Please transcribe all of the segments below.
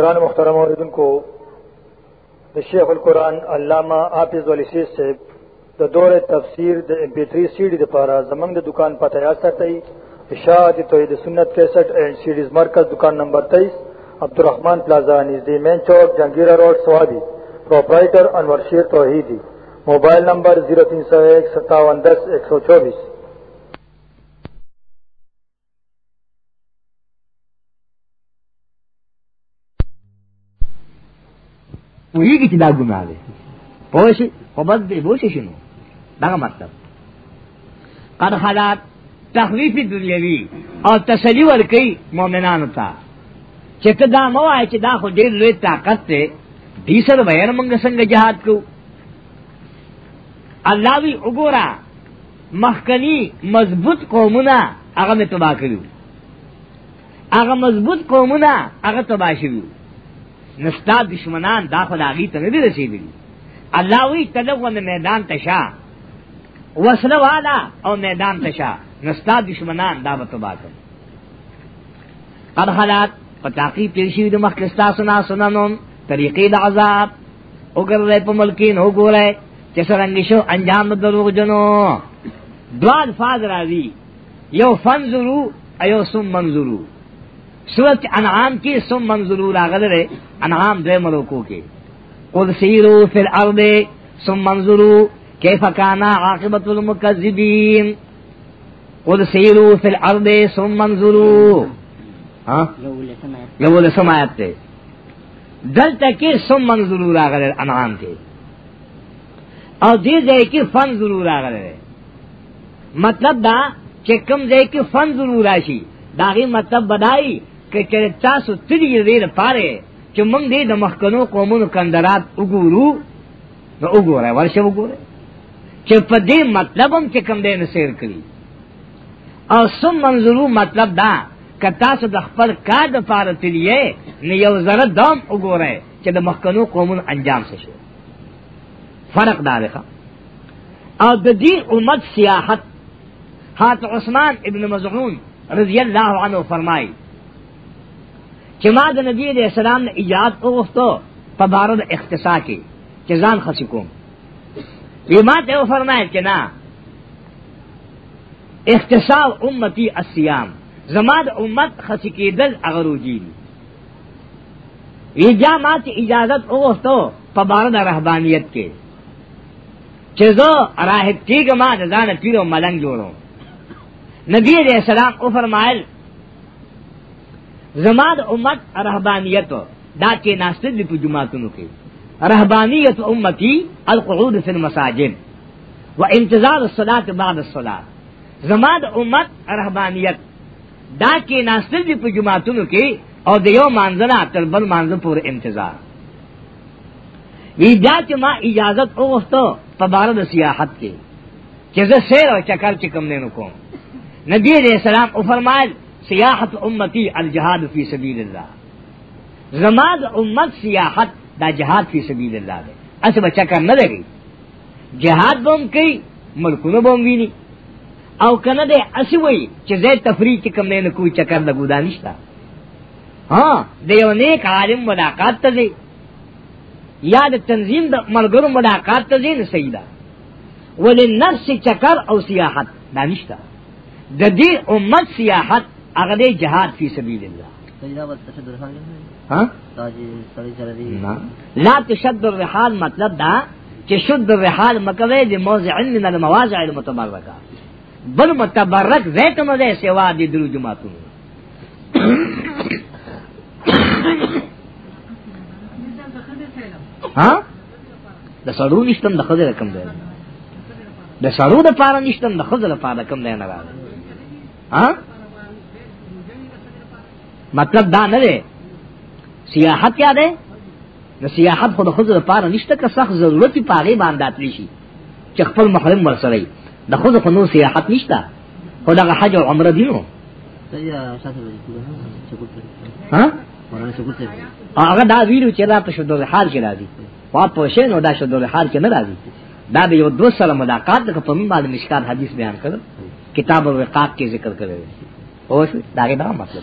قرآن محترم عردن کو شیخ القرآن علامہ آفز علی سیس سے د دور تفسیر د امپی 3 سیډي د پاره زمنګ د دکان پته یاد ساتئ اشاعت توحید سنت 61 اینڈ سیډیز مرکز دکان نمبر 23 عبدالرحمن پلازا نږدې مین چوک جنگیرا روډ سوادی پرپرایټر انور شیر توحیدی موبایل نمبر 03015710124 پوهیږي چې دا ګناه ده پوه شي په بد دی پوه شي نو دا مطلب قد حالات تخویف دنیوي او تسلی ورکي مؤمنانو ته چې ته دا مو وایې چې دا خو ډېر لوی طاقت دی دې سره بیان موږ څنګه جهاد کوو الله وی وګوره مخکنی مضبوط قومونه هغه مې تبا کړو هغه مضبوط قومونه هغه تبا شوي نستا دشمنان دا خدا غی ته نه رسیدلی الله وی تلغون میدان تشا وصله والا او میدان تشا نستا دشمنان دا وتبا کړ قد حالات پتاقی پیرشی د مخکستا سنا سننون طریقې د عذاب وګرځې په ملکین وګورې چې څنګه شو انجام د دروغ جنو دوه الفاظ راځي یو فنزرو ایو سم منظرو سورت انعام کی سم منظور راغل رے انعام دے ملوکو کی قل سیرو فی الارض سم منظرو کیف کانا عاقبت المکذبین قل سیرو فی الارض سم منظرو یو لسم آیت تے دل تکی سم منظرو راغل رے انعام کی اور دی جائے کی فن ضرور راغل رے مطلب دا کہ کم جائے کی فن ضرور آشی داغی مطلب بدائی کہ چرے تاسو تدی دیر پارے چو منگ دے دا مخکنو قومنو کندرات اگورو نو اگو رہے ورشو اگو رہے چو پا دے مطلبم چکم دے نسیر کری او سم منظرو مطلب دا که تاسو د خپل کار د پاره تلیه نه یو زره دام وګوره چې د مخکنو قومونو انجام څه شو فرق دا دی او د دې امت سیاحت حات عثمان ابن مزعون رضی الله عنه فرمایي چې ما د نبی علیہ السلام نه ایجاد اوغفتو په بارد اختصا کې چې ځان خسي کوم وی ما ته فرمایل چې نه اختصاص امتی الصيام زما د امت خسي کېدل اغروجی وی جا ما ته اجازت اوغفتو په بارد رهبانيت کې چې زه راهب کېږم ما د ځان پیرو ملنګ جوړو نبی علیہ السلام او فرمایل زما د امت رهبانیت دا چې ناشته دی په جمعاتونو کې رهبانیت امتی القعود فی المساجد و انتظار الصلاة بعد الصلاة زما د امت رهبانیت دا کې ناشته دی په جمعاتونو کې او د یو منځنه تر بل منځ پورې انتظار وی دا چې ما اجازت اوغسته په بار د سیاحت کې چې زه سیر او چکر چې کم نه کوم نبی علیہ السلام او فرمایل سیاحت امتی الجہاد فی سبیل اللہ زماد امت سیاحت دا جہاد فی سبیل اللہ دے اس بچہ کر نہ دے گئی جہاد بم کئی ملکوں بم بھی نہیں او کنه دے اسی وئی چې زه تفریح کې کم نه کوی چکر لګو دا نشتا ہاں دے یو نیک عالم ملاقات ته دی یا د تنظیم د ملګرو ملاقات ته دی نه سیدا ولنفس چکر او سیاحت دا نشتا د دې امت سیاحت هغه دی جهاد فی سبیل الله لا تشد الرحال مطلب دا چې شد الرحال مکوي د موضع من المواضع المتبرکه بل متبرک زیت مزه سوا دی درو جماعتونو ها د سړو نشتم د خزر کم دی د سړو د پاره نشتم د خزر لپاره کم دی نه راځي ها مطلب دا نه دی سیاحت کیا دی نو سیاحت خود خود لپاره نشته که سخت ضرورت پاغي باندې اتلی شي چې خپل محرم ورسره د خود په نو سیاحت نشته خو دا حج او عمره دی نو ها هغه دا ویلو چې را په شدو حال کې راځي واپس نو دا شدو حال کې نه راځي دا د یو دو سره ملاقات د په باندې مشکار حدیث بیان کړ کتاب الرقاق کې ذکر کړی او دا دا مطلب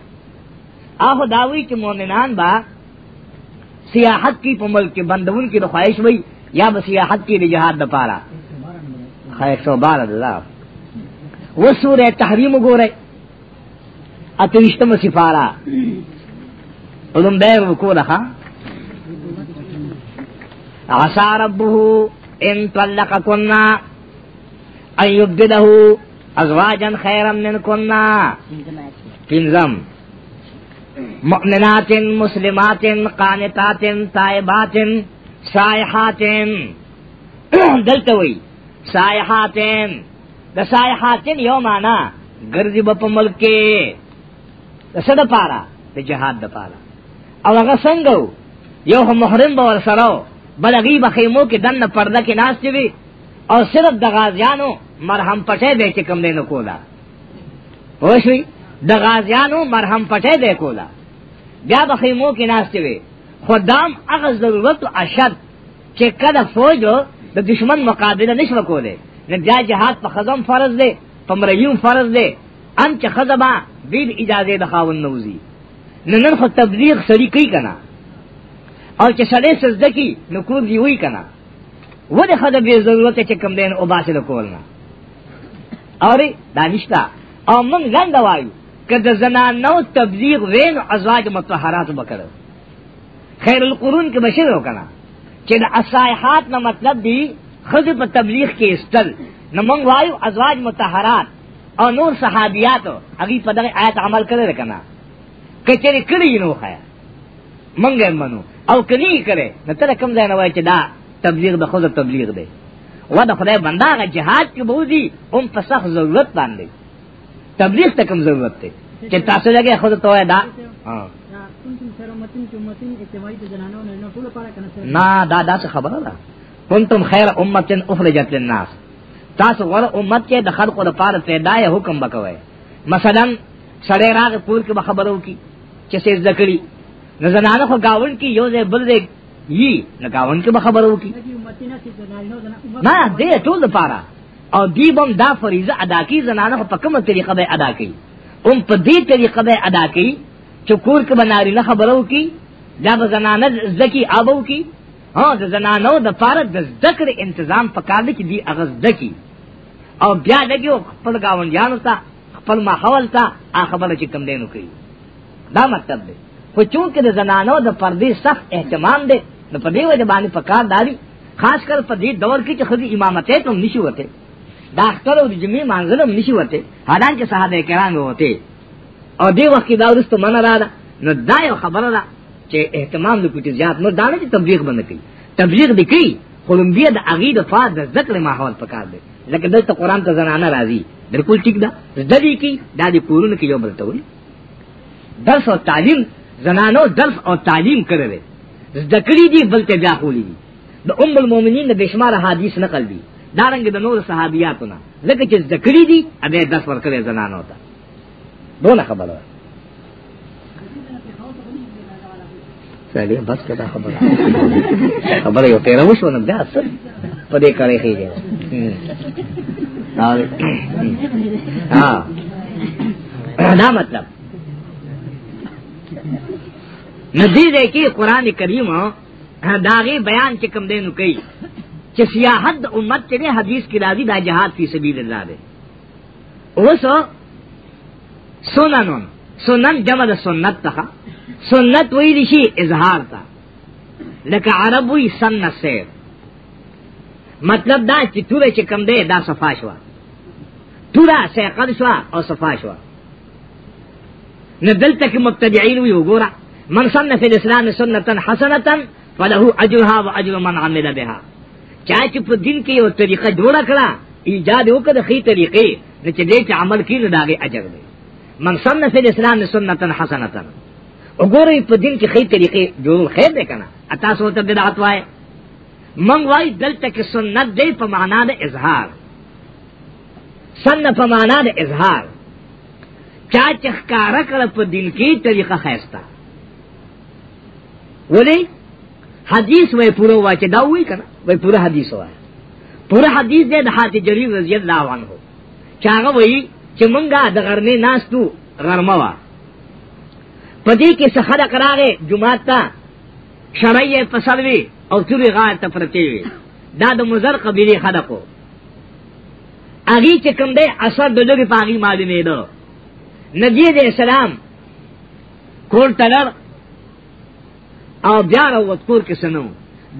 آخو داوی چی مومنان با سیاحت کی پا ملک بندون کی رخواہش وی یا با سیاحت کی رجہات دا پارا خیر سو بار اللہ وہ سورہ تحریم گو رہے اتوشتم سفارہ علم بے رکو رکھا عسى ربه ان طلقكن ان يبدله ازواجا خيرا منكن تنزم مؤمنات مسلمات قانتات طائبات سائحات دلته وی سائحات د سائحات یو معنا ګرځي په ملک کې د صد پارا د جهاد د پارا او هغه څنګه یو محرم به ور سره بل غیب خیمو کې دنه پرده کې ناس وي او صرف د غازیانو مرهم پټه به چې کم دینو کولا وښوي د غازیانو مرهم پټه دی کولا بیا به خیمو کې ناشته وي خدام هغه ضرورت اشد چې کله فوج د دشمن مقابله نشو کولای نه بیا جهاد په خزم فرض دی په مریوم فرض دی ان چې خزبا دې اجازه د خاون نوزي نه نن خو تبلیغ سړی کوي کنه او چې سړی سجده کوي نو کو دی وی کنه ولې خدای ضرورت چې کم دین او باسه کول نه اوري دانشتا او موږ څنګه وایو کہ دا زنانو تبلیغ وین ازواج متحرات بکر خیر القرون کے بشر ہو کنا کہ دا اصائحات نہ مطلب دی خود پا تبلیغ کے استل نہ منگوایو ازواج متحرات اور نور صحابیات اگی پدر آیت عمل کرے کنا کہ چیرے کری نو خیا منگے منو او کنی کرے نہ تر کم زین وای چدا تبلیغ دا خود تبلیغ دے وہ دا خدای بندہ جہاد کی بوزی ام پسخ ضرورت باندھے تبلیغ تکم ضرورت تے کہ تاسو لگے خود تو ہے دا نا دا دا سے خبر دا کنتم خیر امت اخرجت للناس تاسو ور امت کے دخل کو پار پیدا یا حکم بکوے مثلا سڑے راغ پور کی بخبروں کی چسے ذکری نزنانہ خو گاون کی یوز بل دے یی نہ گاون کی بخبروں کی نا دے ټول پارا او دی بم دا فریضه ادا کی زنانه په کومه طریقه به ادا کی اون په دې طریقه به ادا کی چې کور کې بناري نه خبرو کی دا به زنانه زکی آبو کی ها د زنانو د پاره د ذکر انتظام پکار دی چې دی اغز دکی او بیا دګو خپل گاونډیانو ته خپل ماحول ته ا خبره چې کم دینو کی دا مطلب دی خو چون کې د زنانو د پردې سخت اهتمام دی نو په دې وجه باندې پکار داری خاص کر په دې دور کې چې خدي امامت ته هم نشي وته دا اختر او د جمعې مانځل هم نشي وته حالان چې صحابه کرام وته او دی وخت کې دا ورسته من را ده نو دا یو خبره ده چې اهتمام د کوټي زیات نو دا نه چې تبلیغ بند کړي تبلیغ دی کوي کولمبیا د اغي د فاد د ذکر ماحول پکار دی لکه دلته قران ته زنانه راځي بالکل ټیک ده د دې کې دا د کورونو کې یو بل ته درس او تعلیم زنانو درس او تعلیم کړی دی ذکر دي بلته بیا خولي دي د ام المؤمنین د بشمار حدیث نقل دي دارنګ د نور صحابياتونه لکه چې ذکرې دي ابه داس ورکړي زنانو ته دونه خبره سړی بس کدا خبره خبره یو تیر وشو نه بیا څه په دې کاري کېږي ها دا مطلب ندی دې کې قران کریم داغي بیان چې کوم دینو کوي چې سیاحت د امت کې حدیث کې راځي دا جهاد فی سبیل الله دی اوس سنن سنن جمع د سنت ته سنت ویل شي اظهار ته لکه عرب وی سن سیر مطلب دا چې توره چې کم دی دا صفا شو توره سیقل شو او صفا شو نه دلته کې مبتدعين وی وګوره من سن فی الاسلام سنتا حسنتا فله اجرها واجر من عمل بها چاچ په دین کې یو طریقه جوړ کړه ایجاد وکړه د خې طریقې چې دې چې عمل کړي دا غي اجر دی من سنه فی الاسلام سنتا حسنتا وګورئ په دین کې خې طریقې جوړ خیر دی کنه اتا سوته بدعت وای من وای دلته کې سنت دی په معنا د اظهار سنه په معنا د اظهار چا چې ښکارا کړ په دین کې طریقه خیستا ولی حدیث وہ پورا ہوا کہ دا ہوئی کنا وہ پورا حدیث ہوا پورا حدیث دے دہاتی جریر رضی اللہ عنہ ہو چاہا وہی کہ منگا دا غرنے ناس تو غرموا پدی کے سخر اقراغے جماعت تا شرعی پسروی اور توری غار تفرتیوی دا دا مزر قبیلی خلقو اگی چکم دے اثر دلوگی پاگی معلومی دو نجید اسلام کور تلر او بیا روت پور کے سنو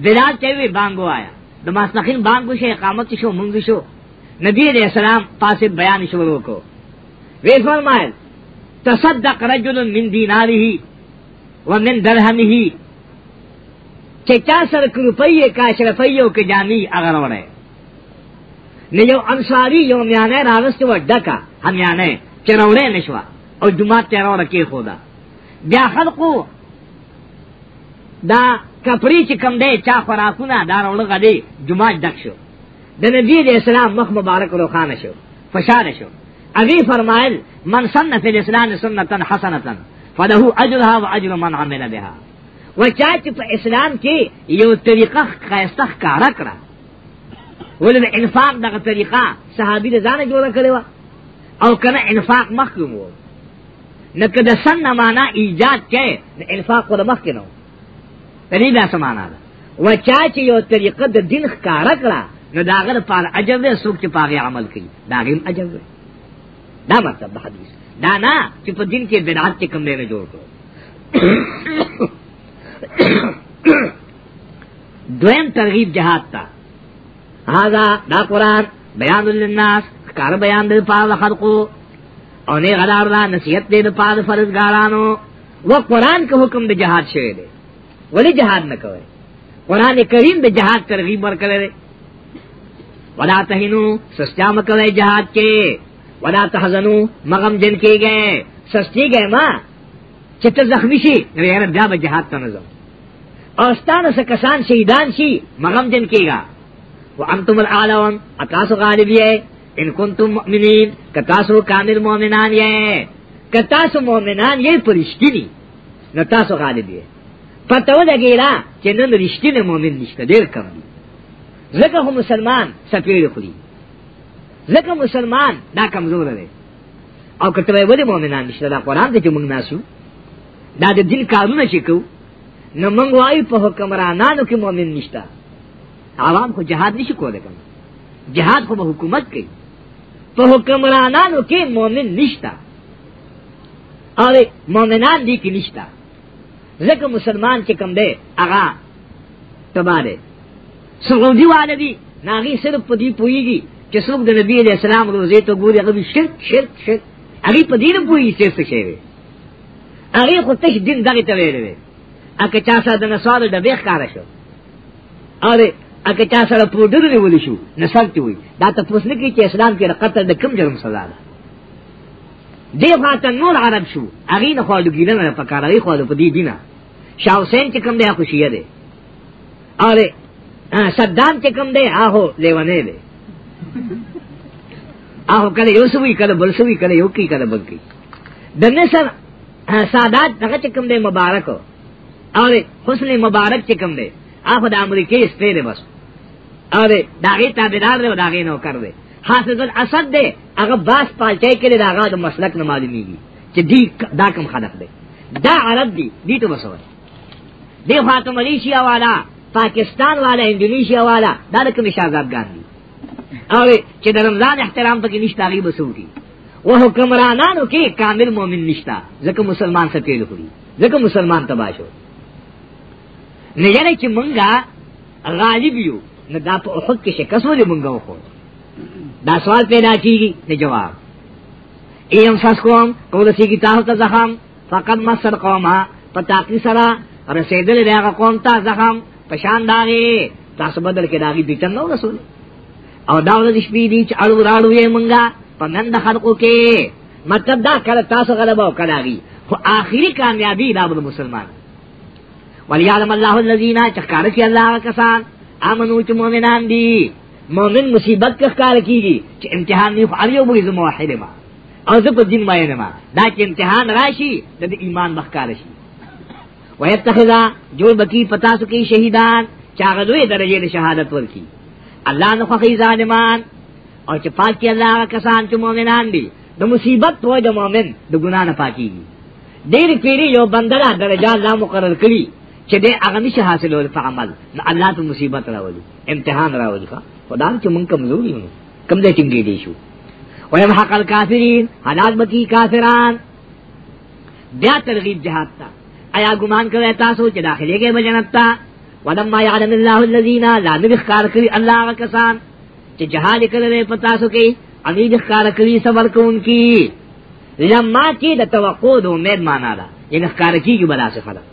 بلال چاہیے بانگو آیا دماسنخین بانگو شے اقامت شو منگو شو نبی علیہ السلام پاس بیان شروع کو وی فرمائل تصدق رجل من دیناری ہی و من درہم ہی چھے چا سرک روپیے کاش رفیو کے جانی اگر ہو رہے نیو انساری یو میانے راوست و ڈکا ہم یانے چنورے نشوا اور جمعہ تیرو کی خودا بیا خلقو دا کپری چې کم دی چا خوراکونه دا روړغه دی جمعه ډک شو د نبی د اسلام مخ مبارک روخانه شو فشار شو اغي فرمایل من سنه فی الاسلام سنتا حسنتا فله اجرها واجر من عمل بها وچا چې په اسلام کې یو طریقه خاصه کارا کړه ولې انفاق دغه طریقه صحابي د ځانه جوړه کړې و او کنه انفاق مخکوم و نکه د سنه معنا ایجاد کې د انفاق له مخکې نه دې دا سمانا ده و چا چې یو طریقه د دین ښکارا کړه نو داغه پر اجر دې څوک چې پاغه عمل کوي داغه اجر دی دا مطلب حدیث دا نه چې په دین کې بدعت کې کم نه جوړ کړو دویم ترغیب جہاد تا هذا دا قرآن بیان للناس کار بیان دل پاد خلقو اونے غدار دا نصیحت دے دل پاد فرزگارانو وہ قرآن کا حکم دے جہاد شوئے دے ولی جہاد نہ کرے قرآن کریم دے جہاد ترغیب اور کرے ودا تہین سستیا مکوے جہاد کے ودا تہزن مغم جن کے گئے سستی گئے ماں چتر زخمی سی یعنی میں جہاد کا نظم اوستان سے کسان شہیدان سی مغم جن کے گا وہ انتم العالم اکاس و غالب یہ ان کن تم کتاس و کامل مومنان یہ کتاس مومنان یہ پرشتی نہیں نہ تاس و غالب یہ پته ولګیلا چې نن رښتینه مؤمن نشته ډیر کم زکه هم مسلمان سپیړ خوري زکه مسلمان دا کمزور دی او کته وایي مؤمنان نشته دا قران ته چې موږ ناسو دا د دل کارونه چې کو نو موږ وایي په حکمرانانو کې مؤمن نشته عوام خو جهاد نشي کولای کوم جهاد خو حکومت کوي په حکمرانانو کې مؤمن نشته اره مؤمنان دي کې نشته زکه مسلمان چې کم دی هغه تبا دی سعودي والے دی ناغي صرف په دې پويږي چې څوک د نبی علیہ السلام روزه ته ګوري هغه شرک شرک شرک هغه په دې نه پويږي چې څه شي هغه خو تش دین دغه ته ویل وي اګه چا سره د نصارو د بیخ کار شو اره اګه چا سره پروډر نیول شو نصارتي وي دا ته پوښتنه کوي چې اسلام کې رقته د کوم جرم سزا ده دی خواته نور عرب شو هغه نه خوالو ګینه نه پکاره ای خوالو په دې دینه شاه حسین چې کوم دی خوشیه دی اره صدام چې کوم دی آهو لیونه دی آهو کله یو سوي کله بل سوي کله یو کی کله بل کی دنه سر سادات هغه چې کوم دی مبارک اره حسن مبارک چې کوم دی آخو د امریکای سپیره بس اره داغه تابعدار دی داغه نوکر دی حافظ الاسد دے هغه باس پالټه کې دا هغه د مسلک نه معلومیږي چې دی دا کم خلق دی دا عرب دی دی ته مسور دی فاطمه ملیشیا والا پاکستان والا انډونیشیا والا دا کوم شاګردګان دي او چې د رمضان احترام پکې نشته هغه بسوږي و حکمرانانو کې کامل مؤمن نشتا ځکه مسلمان څخه تیل کړی ځکه مسلمان تباہ شو نه یعنی چې مونږه غالب یو نه دا په حق کې شکست ولې مونږه وخو دا سوال پیدا کیږي ته جواب ایم ساس کوم کوم دسی کی تاسو ته زخم فقط مسر قومه پتا کی سرا رسیدل دغه قوم ته زخم پشان داغي تاسو بدل کې داغي بیتن نو رسول او دا ول شپې دي چې اړو راړو یې مونږه پنند خلقو کې مطلب دا کله تاسو غلبا وکړاږي خو آخري کامیابی دا مسلمان وليعلم الله الذين تشكروا الله کسان امنوا چې مؤمنان دي مومن مصیبت کا کار کیږي چې امتحان نه فعلی او بغیر موحد ما او زه په دین باندې ما دا چې امتحان راشي د ایمان بخکار شي ويتخذا جو بکی پتا سو کې شهیدان چاغه دوی درجه د شهادت ورکی الله نه خو ظالمان او چې پاک کې الله کسان چې مؤمنان دي د مصیبت په د مؤمن د ګنا نه پاکيږي ډېر پیری یو بندره درجه الله مقرر کړی چې دې هغه نشه حاصلول په عمل الله ته مصیبت راوړي امتحان راوړي خدای چې مونږ کمزوري یو کم دې ټینګې دي شو ویم حق الکافرین حالات بکی کافران بیا ترغیب جہاد تا آیا گمان کرے تاسو چې داخلي کې بجنت تا ولما يعلم الله الذين لا نذكر کری الله کسان چې جهاد کړي پتا سو کې اغي ذکر کړي صبر کوونکی لما کې د توقع د امید معنا ده یعنی ذکر کیږي بلا څه فلا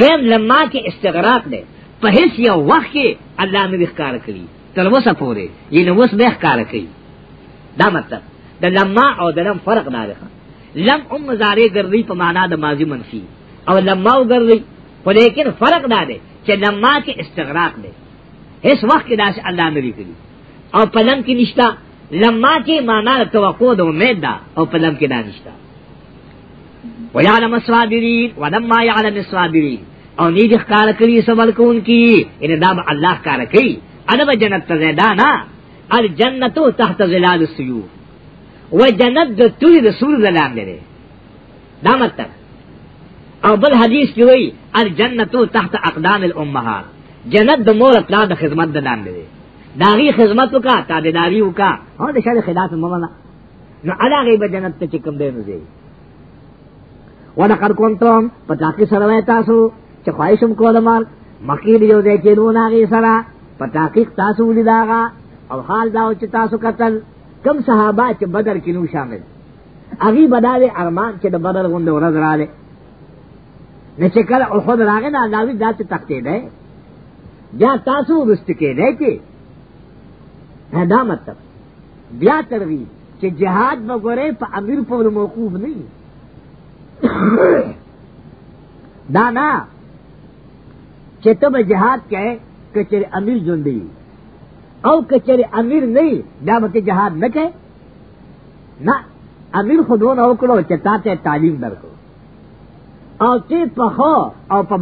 دیم لما کې استغراق ده په هیڅ یو وخت کې الله نه ذکر کړي تر وسه پورې یعنی وس به ښکار کوي دا مطلب د لما او د لم فرق دا ده لم ام مضارع ګرځي په معنا د ماضی منفی او لما وګرځي خو لیکن فرق دا ده چې لما کې استغراق ده هیڅ وخت کې داسې الله نه لیکلي او په لم کې نشتا لما کې معنا د توقع د امید ده او په لم کې دا نشتا ويعلم الصابرين ولما يعلم الصابرين او نې د ښکار کړي سوال کوونکی ان دا الله ښکار کوي ادب جنت ته زیدانا الجنت تحت ظلال السيوف و جنت د توري د سور زلام لري دا مطلب او بل حدیث کی وی الجنت تحت اقدام الامهات جنت د مور اطلاع د خدمت د دام لري داغي خدمت وکا تابعداري وکا او د شر خلاف ممنه نو علا غیب جنت ته کوم دی نو دی ولقد كنتم پتاکی سره تاسو چې خواهشم کوله مال مخکې یو ځای کې نو ناغي سره په تحقیق تاسو ولیداغه او حال دا چې تاسو قتل کم صحابه چې بدر کې نو شامل اغي بداله ارمان چې د بدر غوند ورځ رااله نه چې کله او خود راغې نه داوی داسې تختې ده بیا تاسو ورست کې ده کې دا مطلب بیا ترغیب چې جهاد وګوره په امیر په موقوف نه دا نه چې ته به جهاد کې کچہر امیر جن دی اور کچہرے امیر نہیں جہاد نہ کہ نہ نہ امیر امیر خود اکڑو چتا تعلیم در کو او او پخو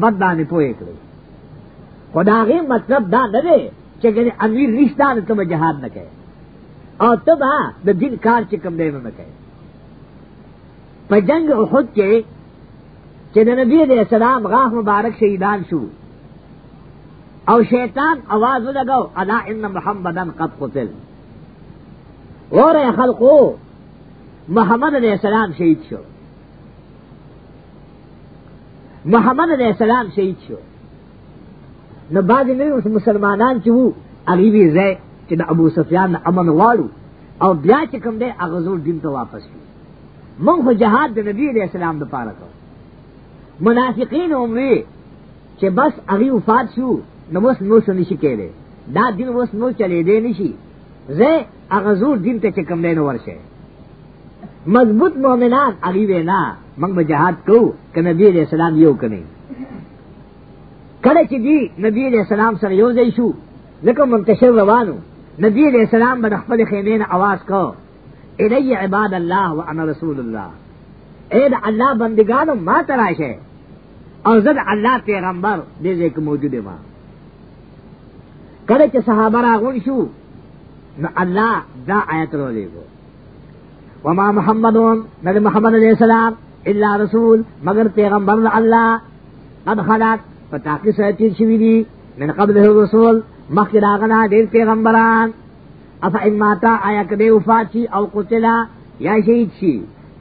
خدا مطلب دا دے رشتہ جہاد نہ کہ او تب دن کار چکم دے کہ کے نبی علیہ السلام غاہ مبارک شہیدان شو او شیطان आवाज لگاو ادا ان محمدن قد قتل اور خلقو محمد علیہ السلام شہید شو محمد علیہ السلام شہید شو نو بعد نه اوس مسلمانان چې وو هغه وی زه چې د ابو سفیان امن والو او بیا چې کوم دی هغه زور دین ته واپس شو مونږ خو جهاد د نبی علیہ السلام د پاره کوو منافقین هم وی چې بس هغه وفات شو نموس نو موس نشی کے دے دا دن وس نو چلے دے نشی زے اغزور دن تے چکم دے نور شے مضبوط مومنان اگی وے نا منگ بجہاد کو کہ نبی علیہ السلام یو کنے کڑے چی دی نبی علیہ السلام سر یو دے شو لکہ منتشر روانو نبی علیہ السلام بڑا خفل خیمین آواز کو الی عباد اللہ و انا رسول اللہ اے دا اللہ بندگانو ما تراش ہے اور زد اللہ پیغمبر دے دے کے موجود ماں کله چې صحابه راغون شو نو الله دا آیت رو لے گو وما محمدون نبی محمد علیہ السلام الا رسول مگر پیغمبر اللہ قد خلق پتاکی سر تیر شوی دی من قبل رسول مخی راغنا دیر پیغمبران افا ان ماتا آیا کبی وفات شی او قتلا یا شہید شی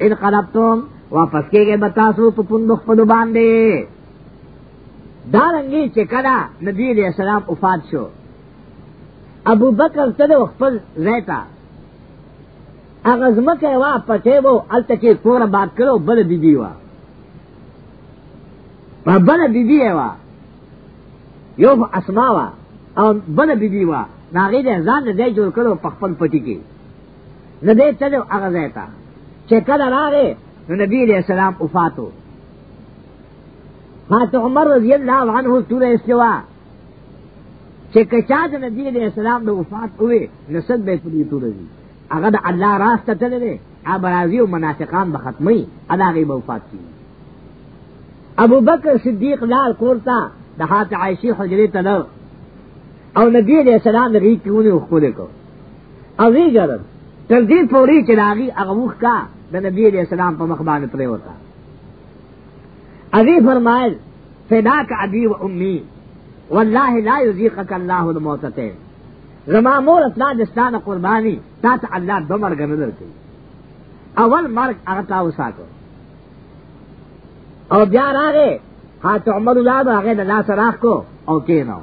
ان قلبتم واپس کے گئے بتاسو پپن مخفدو باندے دارنگی چکڑا نبی علیہ السلام وفات شو ابو بکر تلو خپل زیتا هغه زمکه وا پټې وو الته کې کور باد کړو بل بیبي وا په بل بیبي وا یو اسما وا او بل بیبي وا ناغې دې ځان دې جوړ کړو په خپل پټي کې نه دې تلو هغه زیتا چې کله راغې نو نبی دې سلام وفاتو فاتح عمر رضی الله عنه ټول استوا چې کچا د نبی علیہ السلام د وفات وې نسد به پدې تور دي هغه د الله راست ته لري ابرازی او منافقان به ختمي ادا غي وفات کی ابو بکر صدیق لال کورتا د حات عائشی حجرې ته نو او نبی علیہ السلام ری کیونه وکول کو او وی ګرځ تر دې پوري چې راغي هغه وخ کا د نبی علیہ السلام په مخ باندې پرې وتا اغي فرمایل فداک ابي و امي والله لا یذیقک الله الموتتین زما مور اصلا دستان قربانی تا تا اللہ دو مرگ نظر کی اول مرگ اغتاو ساکو او بیار آگے ہاتھ عمر اولاد آگے نلا سراخ کو او کینو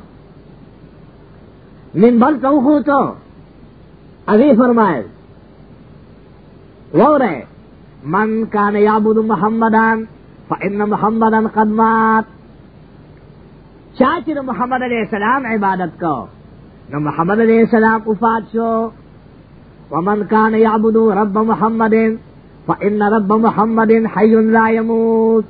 من بل تو خوتو ابھی فرمائل وہ رہے من کان یعبد محمدان فإن محمدان قد مات چاچ نو محمد علیہ السلام عبادت کو نو محمد علیہ السلام افاد شو ومن کان یعبدو رب محمد فإن رب محمد حی لا يموت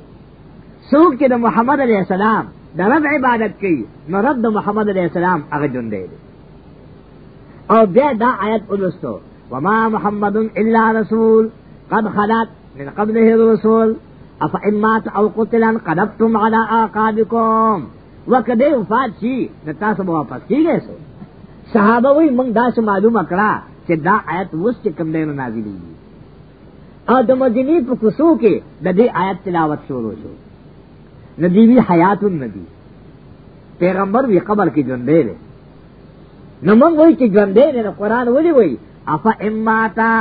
سوک چی نو محمد علیہ السلام دا رب عبادت کی نو رب دا محمد علیہ السلام اغجن دے دے او بے دا آیت ادوستو وما محمد الا رسول قد خلت من قبله الرسول افا امات او قتلا قدبتم على آقابكم وکدے وفات شي د تاسو به واپس کیږئ سو صحابه وی موږ دا څه معلومه کړه چې دا آیت اوس چې کوم دین نازلې دي او د مدینه په کوسو کې د دې آیت تلاوت شروع شو ندیوی حیات النبی پیغمبر وی قبر کې ژوند دی نو موږ وی چې ژوند دی نو قران ولي وی افا اماتا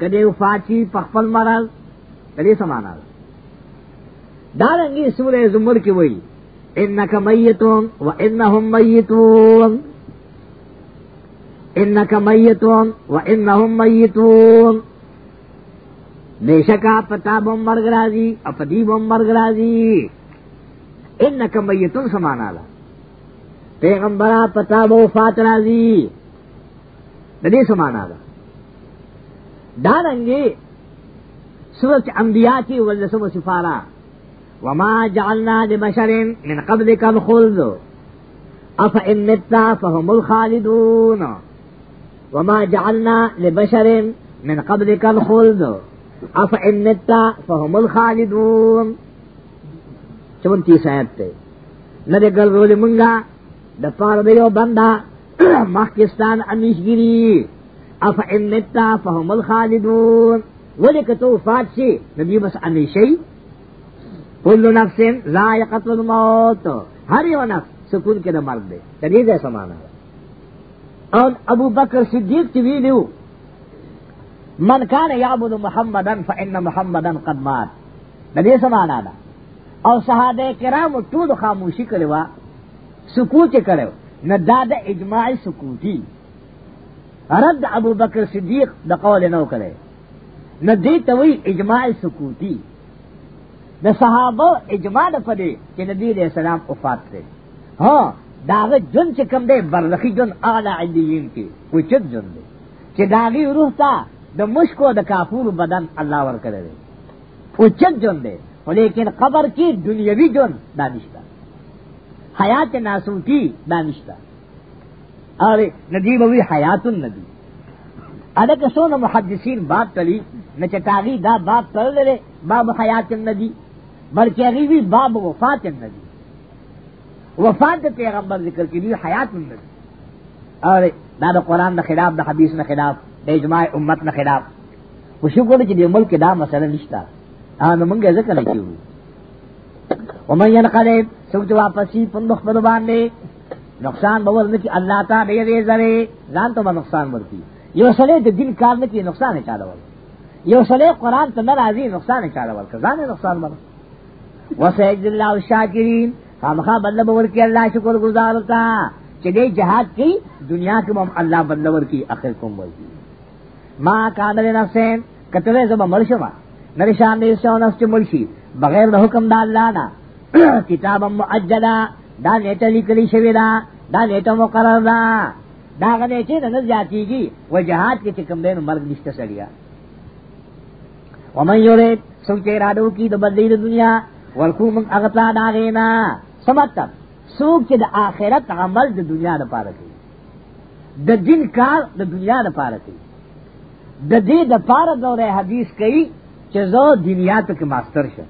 کدی وفات شي په خپل مرز کدی سمانه دا رنګي سورې زمر کې وی انک میتون و انہم میتون انک میتون و انہم میتون بے شکا پتا بم مرگ راضی اپدی بم مرگ راضی انک میتون سمانا لا پیغمبرا پتا بو فات راضی ندی سمانا لا ڈالیں گے سورج انبیاء کی ولسم سفارہ وما جعلنا لبشر من قبلك الخلد افئن مت فهم الخالدون وما جعلنا لبشر من قبلك الخلد افئن مت فهم الخالدون چون تیس آیت تے ندے گل رول منگا دپار دیو بندہ مخکستان امیشگیری افئن مت فهم الخالدون ولی کتو فات شی نبی بس امیشی کل نفس لائقت الموت ہر یو نفس سکون کے مرد دے تنید ایسا مانا ہے اور ابو بکر صدیق کی بھی لیو من کان یعبد محمدن فإن محمدن قد مات ندی سمانا دا اور صحابہ کرام ټول خاموشی کروا سکوت کرو نہ داد اجماع سکوتی رد ابو بکر صدیق دا قول نو کرے نہ دی توی اجماع سکوتی دا صحابہ اجماع دا پدے کہ نبی علیہ السلام افات دے ہاں داغ جن سے کم دے برلخی جن اعلی علیین کی کوئی چت جن دے کہ داغی روح تا دا مشکو دا کافور بدن اللہ ور کرے دے کوئی چت جن دے لیکن قبر کی دنیاوی جن دانشتا حیات ناسو کی دانشتا اور ندی بوی حیات النبی ادک سو نہ محدثین بات کری نہ چٹاغی دا بات کر لے باب حیات النبی بلکہ غیبی باب وفات النبی وفات پیغمبر ذکر کی دی حیات النبی اور دا دا قرآن نا خلاف دا حدیث نا خلاف دا اجماع امت نا خلاف وہ شکر کہ دی ملک دا مسئلہ نشتا آن منگے ذکر کی ہوئی ومن ینقلب سوچ واپسی پن مخبر باندے نقصان بور نکی اللہ تا دے دے زرے زان تو با نقصان مرکی یو سلے دا دل کار نکی نقصان چالا ورکا یو سلے قرآن تا نرازی نقصان چالا ورکا زان نقصان مرکی وسعد اللہ الشاکرین خامخا بدل بور کی اللہ شکر گزار ہوتا چلے جہاد کی دنیا کے مم اللہ بدل بور کی اخر کم بور کی ماں کامل نفسین کتلے زبا مرشما نرشان نیسو نفس چو مرشی بغیر دا حکم دا اللہ نا کتابا معجلا دا نیتا لکلی شویدا دا نیتا مقرر دا دا غنے چی نظر جاتی گی وہ جہاد کے چکم دین مرگ نشتہ سڑیا ومن یورید سوچے ارادو کی دو بدلی دنیا ورکو من اغتا داغینا سمتب سوک چې د آخرت عمل د دنیا لپاره کوي د دین کار د دنیا لپاره کوي د دې د پاره دوره حدیث کوي چې زه دنیا ته کې ماستر شم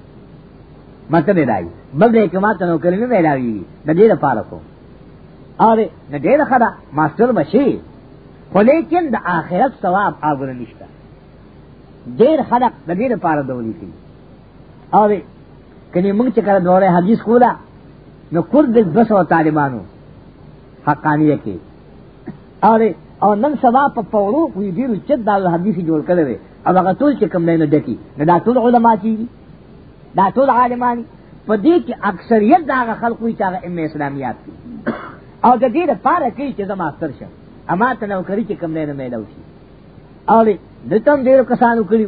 مته نه راځي بل دې کما ته نو کړی نه راځي د دې لپاره کوم اره د دې خدا ماستر بشي خو لیکن د آخرت ثواب هغه نشته ډیر خلق د دې لپاره دونی کوي اره کنی موږ چې کله دوره حدیث کولا نو کرد د بسو طالبانو حقانیه کې اره او نن سبا په پورو کوي ډیرو چې د حدیث جوړ کړي او هغه ټول چې کم نه دکی نه دا ټول علما چی دا ټول عالمانی په دې کې اکثریت دا خلکو چې هغه ام اسلامیات دي او د دې لپاره کې چې زما اثر شه اما ته نو کری چې کم نه نه مې لوشي اولی دتم ډیرو کسانو کړیو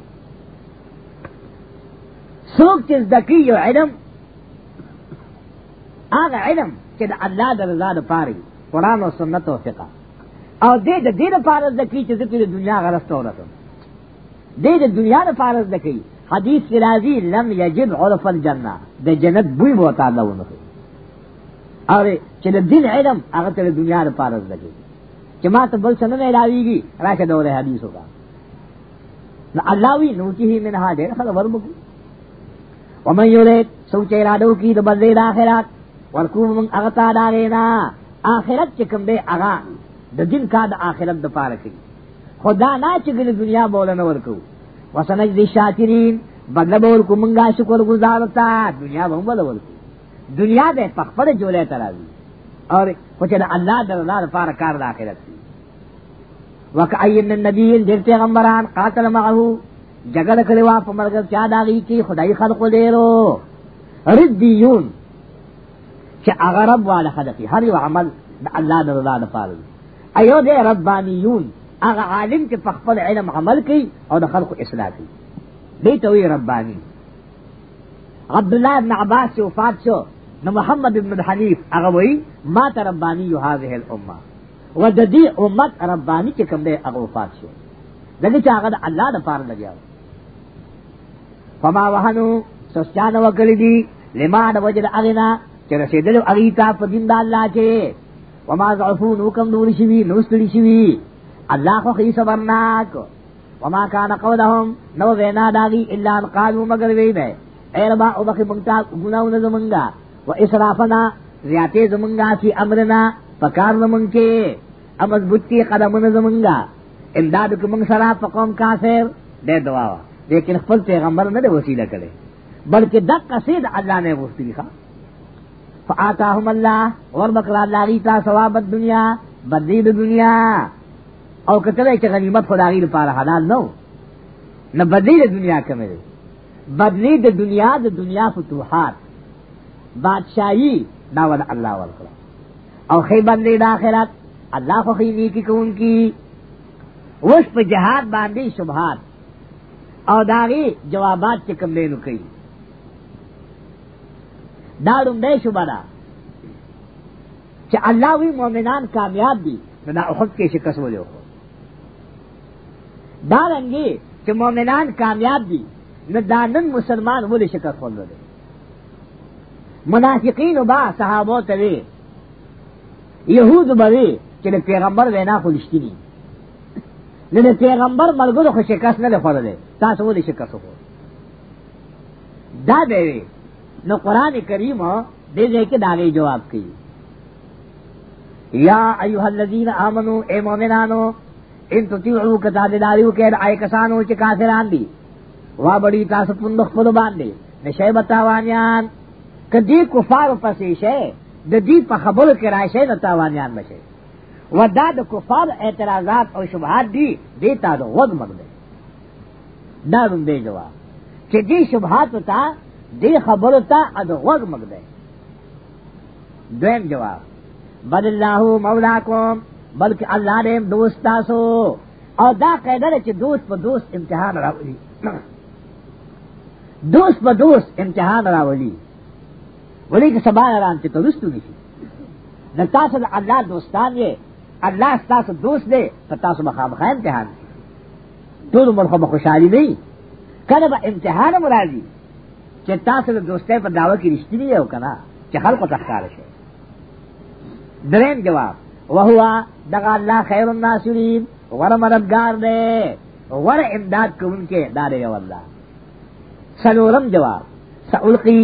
سوک چیز دکی یو علم آغا علم چې د الله د رضا لپاره قرآن او سنت او فقه او دې د دې لپاره دکی چې ذکر د دنیا غرسته ورته دې د دنیا لپاره دکی حدیث کی راضی لم یجب عرف الجنه د جنت بوی مو تعالی ونه اره چې د دین علم هغه ته د دنیا لپاره دکی چې ما ته بل څه نه راویږي راکه دوره حدیثو کا الله وی نوټی هی منها دې خبر وکړو ومن یولید سوچے رادو کی دو بزید آخرات ورکوب من اغتا دا غینا آخرت چکم دے اغا دا جن کا دا آخرت دا پارکی خدا نا چکن دنیا بولن ورکو وسنج دی شاکرین بدل بورکو منگا شکر گزارتا دنیا بہن بدل ورکو دنیا دے پخفر جولے ترازی اور کچھ دا اللہ دا اللہ دا پارکار دا آخرت وکعین النبیین دیر پیغمبران قاتل معہو جګړه کړې وا په مرګ چا داږي کې خدای خلق ډیرو ردیون چې هغه رب والا خلقي هر یو عمل د الله د رضا لپاره ایو دې ربانیون هغه عالم چې په خپل علم عمل کوي او د خلقو اصلاح کوي دې ته وی ربانی عبد الله بن عباس چې وفات شو نو محمد بن حنیف هغه وی ما ته ربانی یو هذه الامه و د دې امت ربانی چې کوم دې هغه وفات شو دغه چې هغه د الله د لپاره لګیاو فما وحنو سستان وکلی دی لما دا وجد اغنا چه رسیدلو اغیتا پا دین دا اللہ چه وما ضعفون وکم دوری شوی نوستلی شوی اللہ خو خی صبرناک وما کان قولهم نو وینا داغی الا ان قالو مگر وینے اے ربا او بخی منتا گناونا زمنگا و اسرافنا زیاتے زمنگا فی امرنا پکار زمن کے امزبوتی قدمنا زمنگا امداد کو منگ سرا پقوم کافر دے دعاوہ لیکن خپل پیغمبر نہ دے وسیلہ کرے بلکہ دک سید اللہ نے وہ سیکھا تاہم اللہ اور بکراداری ثواب دنیا بدری دنیا اور کتنے پا رہا نہ بدلی دنیا کے میرے د دنیا دنیا کو تحات بادشاہی نہ خیرت اللہ خی خیری کی کون کی وش پہ جہاد باندی شبہات او داغی جوابات چکم دینو کئی دارم دے شبرا چا اللہ وی مومنان کامیاب دی ندا اخد کے شکست ہو لیو دارنگی چا مومنان کامیاب دی ندا نن مسلمان ہو لی شکست ہو لیو منافقین با صحابو تاوی یہود باوی چا پیغمبر وینا خلشتی نہیں نه پیغمبر ملګرو خو شکست نه لخواله تاسو ولې شکست وکړ دا دی نو قران کریم دې دې کې دا غي جواب کوي یا ایها الذین آمنو اے مومنانو ان تطیعوا کتابداریو کې آی کسانو چې کافران دي وا بڑی تاسو پوند خپل باندې نشي بتاوانیان کدی کفار پسې شه د دې په خبرو کې راشه نه تاوانیان بشه و داد کفار اعتراضات اور شبہات دی دیتا دو غد مگ دے ڈر دے جواب کہ دی شبہات تا دی خبر تا اد غد مگ دے ڈیم جواب بد اللہ مولا کو بلکہ اللہ نے دوست سو اور دا قیدر کہ دوست پر دوست امتحان راولی دوست پر دوست امتحان راولی ولی کہ سبان آرام چی تو رست نہیں نہ تاثر اللہ دوستان یہ اللہ استاس دوست دے پتاس مخام خواہ امتحان دے دو دو ملخو مخوشحالی نہیں کنا با امتحان مرازی چھے تاس دوستے پر دعوی کی رشتی نہیں ہو کنا چھے خلق و تخکار شے درین جواب وہوا دغا اللہ خیر الناسرین ور مددگار دے ور امداد کو ان کے دارے یو اللہ سنورم جواب سعلقی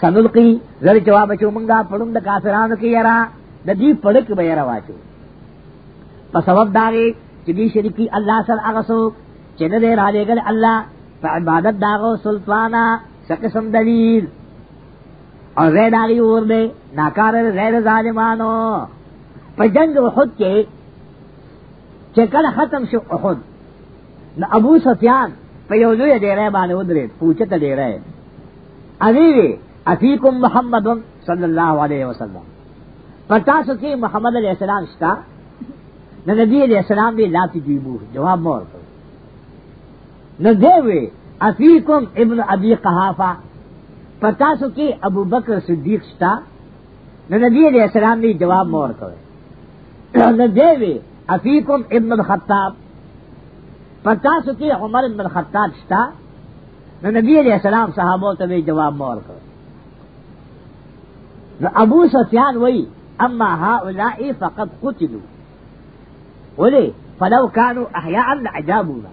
سنلقی زر جواب چو منگا پڑھن دا کافرانو کی یرا دا دی پڑھک بیرا واچو په سبب داغه چې دې شریکی الله سره هغه سو چې نه دی را لېګل الله په عبادت داغه سلطانا سقسم دلیل اور غیر داغی اور دے ناکار غیر ظالمانو په جنگ احد کې چې کله ختم شو احد نو ابو سفیان په یو لوی ډیرې باندې ودرې پوښتنه ډیرې اوی وی افیکم محمد صلی الله علیه وسلم پتا سکی محمد علیہ السلام شتا نہ نبی علیہ السلام بھی لاتی کی بوہ جواب مور کر نہ دے وے افیقم ابن ابی قحافا پتا سو کہ ابو بکر صدیق شتا نہ نبی علیہ السلام بھی جواب مور کر نہ دے وے افیقم ابن خطاب پتا سو کہ عمر ابن خطاب شتا نہ نبی علیہ السلام صحابہ تو جواب مور کر ابو سفیان وہی اما ہا فقط قتلوا ولی فلو کانو احیاء لعجابونا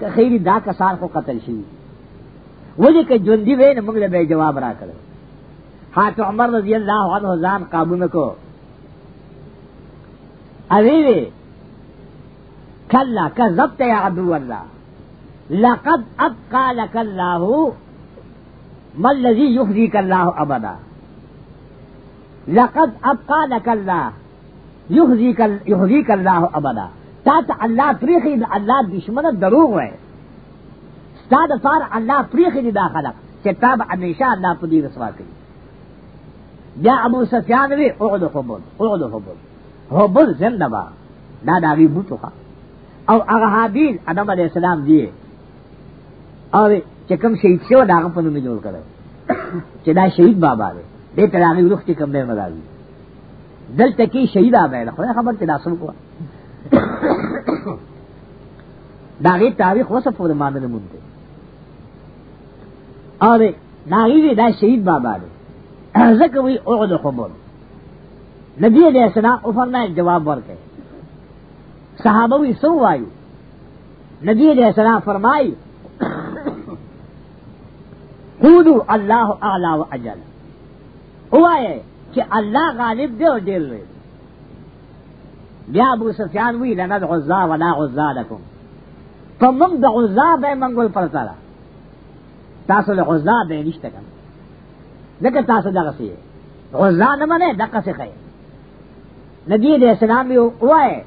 که خیری دا کسان خو قتل شوی ولی که جندی وین منگ بے جواب را کرو حات عمر رضی اللہ عنہ زان قابون کو اویوی کلا کذبت یا عدو اللہ لقد ابقى لك الله ما الذي يخزيك الله ابدا لقد ابقى لك الله یحزیک اللہ ابدا تا تا اللہ پریخی دا اللہ دشمن دروغ وے تا دا پار اللہ پریخی دا خلق چہ تا با امیشہ اللہ پدی رسوا کری بیا ابو سفیان وی اعد خبود اعد خبود خبود زندہ با دا داغی بوتو خوا او اغحابیل ادم علیہ السلام دیئے اور چکم شہید شو داغم پنو میں جوڑ کرو چہ دا شہید بابا دے دے تلاغی روخ چکم دے مراغی دلته کې شهید آبه خو خبر چې داسم کو دا غي تاریخ وصف ور مانل مونږ ته اره ناغي دا شهید بابا دی زکه وی اوغد خبر نبی علیہ السلام او فرمایي جواب ورکړي صحابه وی سو وایو نبی علیہ السلام فرمایي قولوا الله اعلى واجل هو چې الله غالب دی او ډیر لوی بیا ابو سفیان وی لنا د غزا ولا غزا لكم فمن د غزا به منګول پرتاله تاسو له غزا به نشته کنه لکه تاسو دغه سی غزا نه منه دغه سی خیر نبی دې اسلام یو وای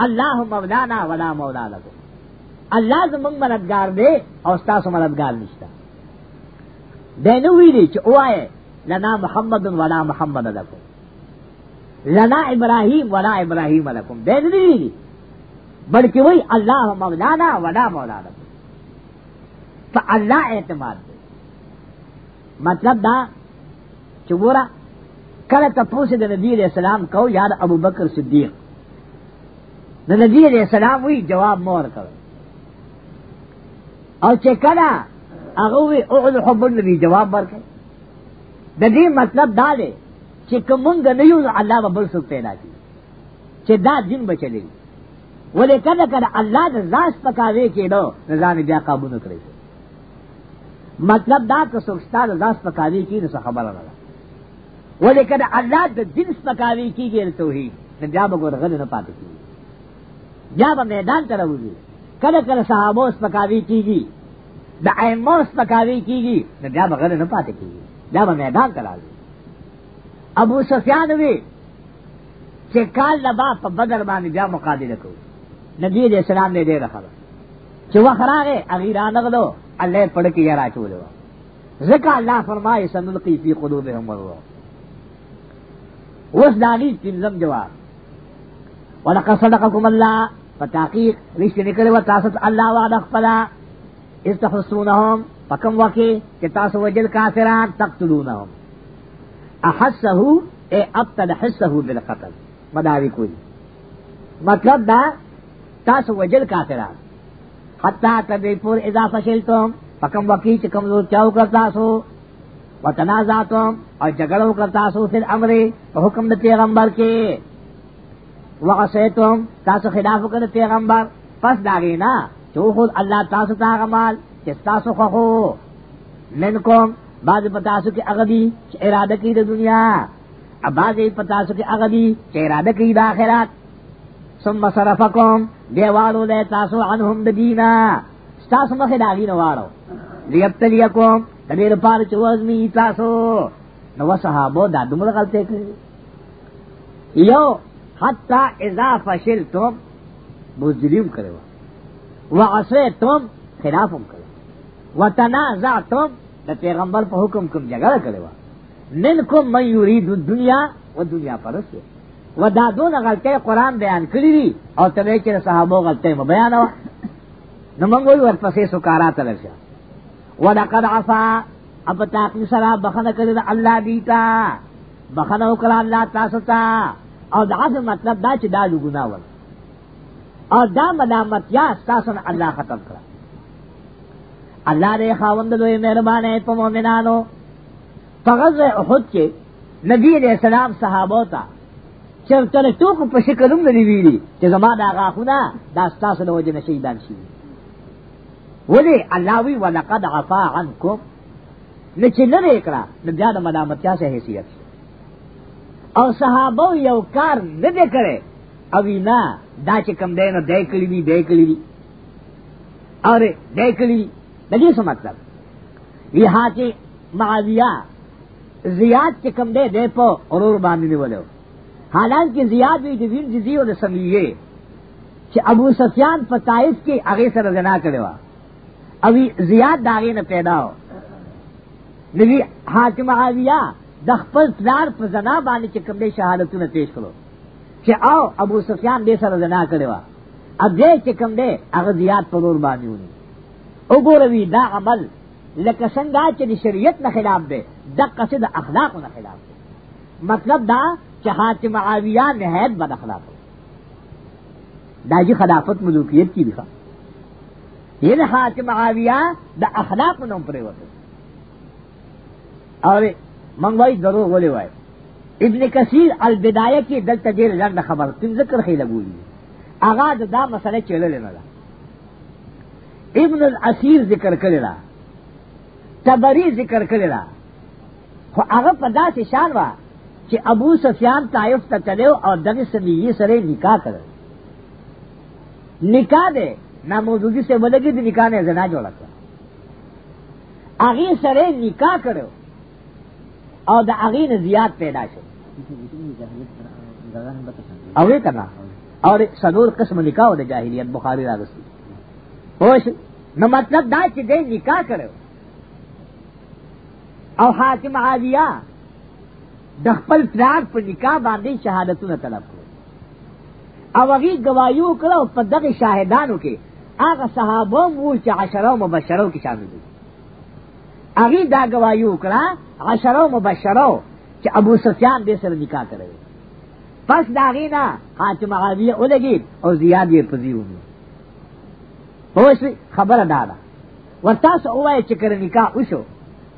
الله مولانا ولا مولا لكم الله زمون مددگار دی او تاسو مددگار نشته دنه ویلی چې وای لنا محمد ولا محمد لکم لنا ابراہیم ولا ابراہیم لکم دے نہیں دی بلکہ وہی اللہ مولانا ولا مولانا لکم تو اللہ اعتماد دے مطلب دا چورا کل تپوس دے نبی علیہ السلام کو یاد ابو بکر صدیق نبی علیہ السلام وہی جواب مور کرو اور چکلا اغوی اغل حب النبی جواب برکے د دې مطلب دا دی چې کومنګ نه یو الله به بل څوک پیدا کړي چې دا دین بچلی ولې کله کله الله د لاس پکاوي کېدو ځان بیا قابو نه کړی مطلب دا که څوکستا د لاس پکاوي کې نو خبره نه ده ولې کله الله د دین پکاوي کېږي توحید نو بیا به ګور غل نه پاتې کیږي بیا به میدان ته راوځي کله کله صحابو سپکاوي کېږي د ائمو سپکاوي کېږي نو بیا به غل نه پاتې کیږي دا به میدان ته راځي ابو سفیان وی چې کال لبا په بدر باندې بیا مقابله کوو نبی دې اسلام نه دې راخره چې وخراغه اغیرانه غلو الله پړ کې یې راچولو ځکه الله فرمایي سنلقي فی قلوبهم ورو اوس داغي تنظیم جواب ولقد صدقكم الله فتحقیق رشتہ نکلے و تاسد اللہ وعد اخفلا استحسونہم پکم وقی کہ تاسو وجل کافران تقتلونہم احسہو اے إيه، ابتد حسہو بالقتل مداوی کوئی مطلب دا تاسو وجل کافران حتی تبی پور اضافہ شلتم پکم وقی چکم زور چاو کر تاسو و تنازاتم اور جگڑو کر تاسو فی الامر حکم دا پیغمبر کے وعصیتم تاسو خلافو کرتا پیغمبر پس داغینا چو خود اللہ تاسو تاغمال چستاسو خوخو منکم بعض پتاسو کی اغدی چ ارادہ کی دا دنیا اب بعض پتاسو کی اغدی چ ارادہ کی دا آخرات ثم صرفکم دیوالو لے تاسو عنہم دا دینا ستاسو مخی داغی نوارو لیبتلیکم تدیر پار چوزمی تاسو نو صحابو دا دمرا غلطے کری یو حتی اذا فشلتم بزدلیم کرے وعصوے تم خلافم کرے وتنازعتم د پیغمبر په حکم کوم جګړه کړو منکم من یرید الدنیا و دنیا پرسته و دا دون غلطه قرآن بیان کړی دي او تبه کې صحابه غلطه مو بیان و نو موږ وی ورپسې سکارات لرشه ولقد عفا اب تاقی سرا بخنه کړی الله دیتا بخنه وکړه الله تاسو ته او دا څه مطلب دا چې دا لګونه ول او دا ملامت یا تاسو الله ختم کړه اللہ دے خاوند دوی مہربان ہے پا مومنانو فغز احد کے نبی علیہ السلام صحابو تا چر چر ٹوک پا شکرم نلی ویلی چی زمان دا غاخونا دا ستاسو نو جن شیدان شیدی ولی اللہ وی ولقد عفا عنکم نچی نر اکرا نبیان ملامتیا سے حیثیت شد او صحابو یو کار ندے کرے اوی نا دا چکم دینو دے کلی دی دے کلی دی اور دے کلی دی دې څه مطلب یها چې معاویه زیاد چې کم دی دی په اورور باندې نیولو حالانکه زیاد وی د وین جزی او د سمیه چې ابو سفیان په طائف کې هغه سره جنا کړو او زیاد داغه نه پیدا و نبی حاتم معاویه د خپل پلار په زنا باندې چې کوم دې شهادتونه پیش کړو چې او ابو سفیان دې سره زنا کړو ا دې چې کوم دې هغه زیاد په نور باندې ونی وګوروي دا عمل لکه څنګه چې د شریعت نه خلاف دی د قصد اخلاق نه خلاف دی مطلب دا چې حاتم معاویه نهایت بد اخلاق دا جی خلافت ملوکیت کی دکھا یہ نہ حاتم معاویہ دا اخلاق نم پرے ہوتے اور منگوائی ضرور بولے وائے ابن کثیر البدایہ کی دل تجیر لنڈ خبر تم ذکر خی لگوئی آغاز دا مسئلہ چلے لینا لگا ابن العصیر ذکر کرے را تبری ذکر کرے را خو اگر کر رہا شاروا کہ ابو سفیان طائف تا چلے اور سفیام سے تبھی سرے نکاح کر نکاح دے نہ موجودگی سے بدگی تو نکاح نے زنا جوڑا آگے سرے نکاح کرو اور دا آگے زیاد پیدا اوے کرنا اور سنور قسم نکا ہونے جاہلیت بخاری راگس پوش نو مطلب دا چې دې نکاح کړو او حاکم عالیہ د خپل پلار په نکاح باندې شهادتونه طلب کړو او هغه گواہی وکړه په دغه شاهدانو کې هغه صحابه وو چې عشره مبشرو کې شامل دي هغه دا گواہی وکړه عشره مبشرو چې ابو سفیان دې سره نکاح کړو پس دا غینا حاکم عالیہ ولګید او زیاد یې پذیرو اوس خبره دا ده ورته سو وای چې کر نکاح وشو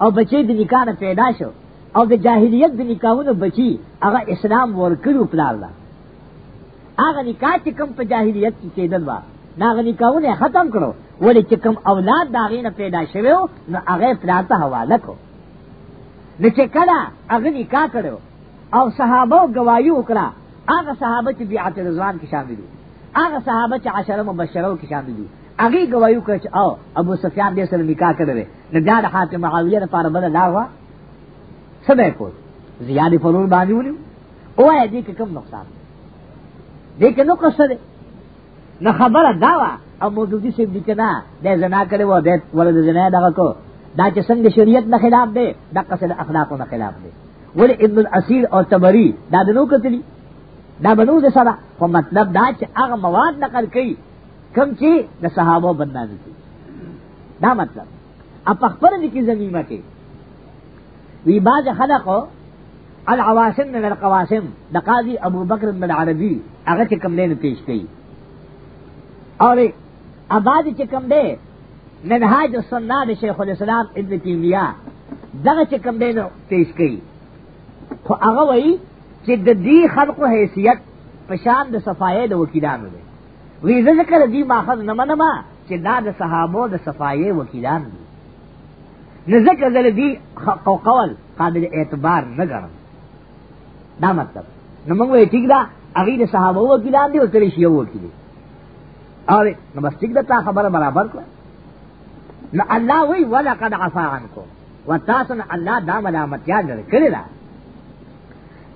او بچی د نکاح نه پیدا شو او د جاهلیت د نکاحونو بچی هغه اسلام ورکړو پلار ده هغه نکاح چې کوم په جاهلیت کې کېدل و هغه نکاحونه ختم کړو ولې چې کوم اولاد دا غینه پیدا شوه نو هغه پلار ته حواله کو نو چې کله هغه نکاح کړو او صحابه گواہی وکړه هغه صحابه چې بیعت رضوان کې شامل دي هغه صحابه چې عشره مبشره کې شامل دي هغه گواہی وکړ چې او ابو سفیان دې سره نکاح کړی نه بیا د حاتم معاویه لپاره بل دا وا څه به کو زیادې فرور باندې ونیو او دې کې کوم نقصان دې کې نو قصه نه خبره دا وا او موجودی سے بھی کنا دے زنا کرے وہ دے ولد زنا دا کو دا چې څنګه شریعت نه خلاف دے دا قصد اخلاق نه خلاف دے ول ابن الاسیر او تبری دا دنو کتلی دا بنو دے سره خو مطلب دا چې هغه مواد نقل کړي کم چی د صحابه بدنامي کی دا مطلب اپ خبر دي کی زميمه کی وی باز خلقو العواسم من القواسم د قاضي ابو بکر بن العربي هغه چې کم دین پیش کړي اور آباد چې کم دی منهاج السنه د شیخ الاسلام ابن تیمیہ دغه چې کم دین پیش کړي خو هغه وایي چې د دې خلقو حیثیت پشان د صفایې د وکیلانو دی وی ذکر دی ماخذ نه منما چې دا د صحابو د صفایې وکیلان دي نه ذکر دل دی قو قول قابل اعتبار نه ګرم دا مطلب نو موږ وی ټیک دا هغه د صحابو وکیلان دي او تل شی وکیل اره نو بس ټیک دا تا خبره برابر کړ نو الله وی ولقد عفا عنکم وتاسن الله دا ملامت یاد کړی دا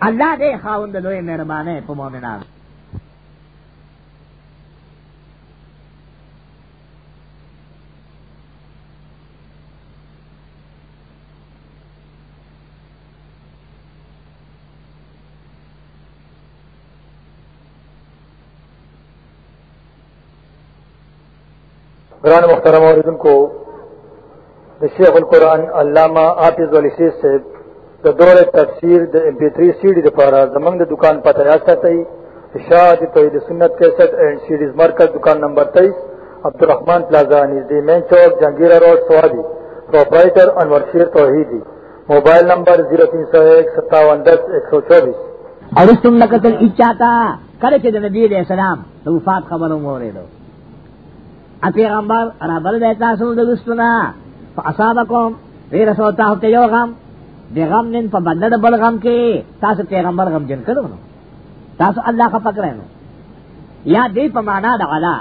الله دې خاوند لوی مهربانه په مؤمنانو برانڈ مختار کو شیخ القرآن علامہ آفز علی سے دا دور تفسیر آٹ از تھری سی ڈی زمنگ دکان پر توحید سنت کیسٹ اینڈ سیڈیز مرکز دکان نمبر تیئیس عبد الرحمان پلازا مین چوک جہانگیر روڈ سوادی پروپرائٹر انور شیر توحیدی موبائل نمبر زیرو تین سو ایک ستاون دس ایک سو چوبیس اور اس تم کرے کہ نبی علیہ السلام تو وفات خبروں مورے دو پیغمبر را بل دیتا سو دلستنا فاصابکم ویر سو تاہو تے یو غم دی غم نن پا بدل بل غم کے تاسو پیغمبر غم جن کرو نو تاسو اللہ کا پکڑے نو یا دی پا مانا دا غلا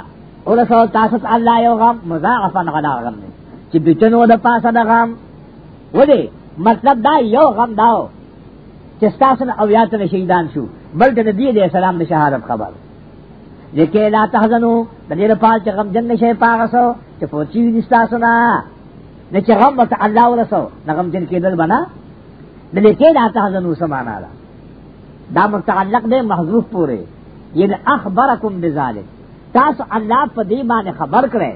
اور سو تاسو تا اللہ یو غم مزاغفن غلا غم نن چی بچنو دا پاسا دا غم ودی مطلب دا یو غم داو چې تاسو نه اویات نه شهیدان شو بلکې د دې د سلام د شهادت خبر یکی لا تحزنو دلیر پال چی غم جن نشے پاغسو چی پوچیوی نستا سنا نچی غم بتا اللہ ورسو نغم جن کی دل بنا دلیکی لا تحزنو سمانا دا دا متعلق دے محضوف پورے یل اخبرکم بذالک تاسو الله په دې باندې خبر کړي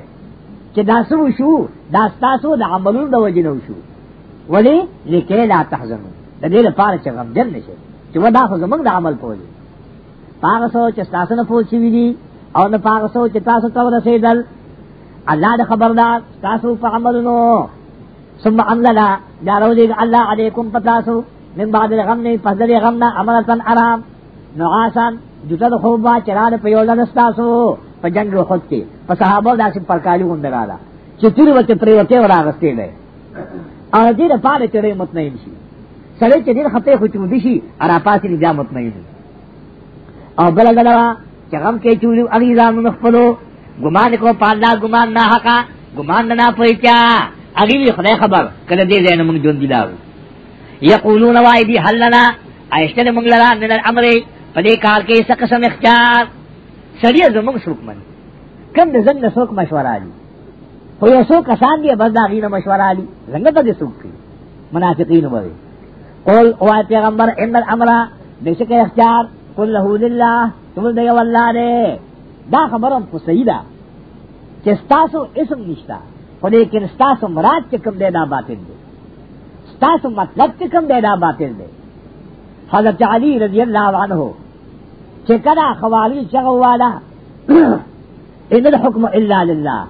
چې دا سو شو دا تاسو د عملونو د وجنو شو ولی لکه لا تحزنوا د دې لپاره چې غم جن نشي چې ودا خو زمنګ د عمل پوهی پاغ سو چې تاسو نه پوه شوی دي او نه پاغ سو چې تاسو ته ورسېدل الله د خبردار تاسو په عملونو ثم انزل دارو دې الله علیکم پتاسو من بعد الغم نه پس دې غم نه امرتن آرام نغاسن جته د خوبا چرانه په یو لږ تاسو په جنگ وخت کې په صحابه داسې پرکالي وندراله چې تیر وخت پرې وته وراغستې نه او دې لپاره چې مطمئن شي سره چې دې خپې خوچو دي شي ارا پاسې نجامت نه او بل دلوا چې غم کې چولو اغي ځان مخفلو ګمان کو پالدا ګمان نه حقا ګمان نه پېچا اغي وی خدای خبر کله دې زین مونږ جون دي داو یقولون وای دی حلنا عائشہ مونږ لرا من الامر په دې کار کې څه قسم اختیار سړی زموږ څوک من کم د زنګ څوک مشوره دي خو یو څوک کسان دی بس دا غي نه مشوره دي څنګه به څوک منافقین وایي قول او پیغمبر ان الامر بشک اختیار كله لله ټول دی والله دی دا خبرم خو صحیح ده چې ستاسو اسم نشتا خو لیکن ستاسو مراد چې کوم دی دا باطل دی ستاسو مطلب چې کوم دی دا باطل دی حضرت علی رضی الله عنه چې کله خوالي چغو والا ان الحكم الا لله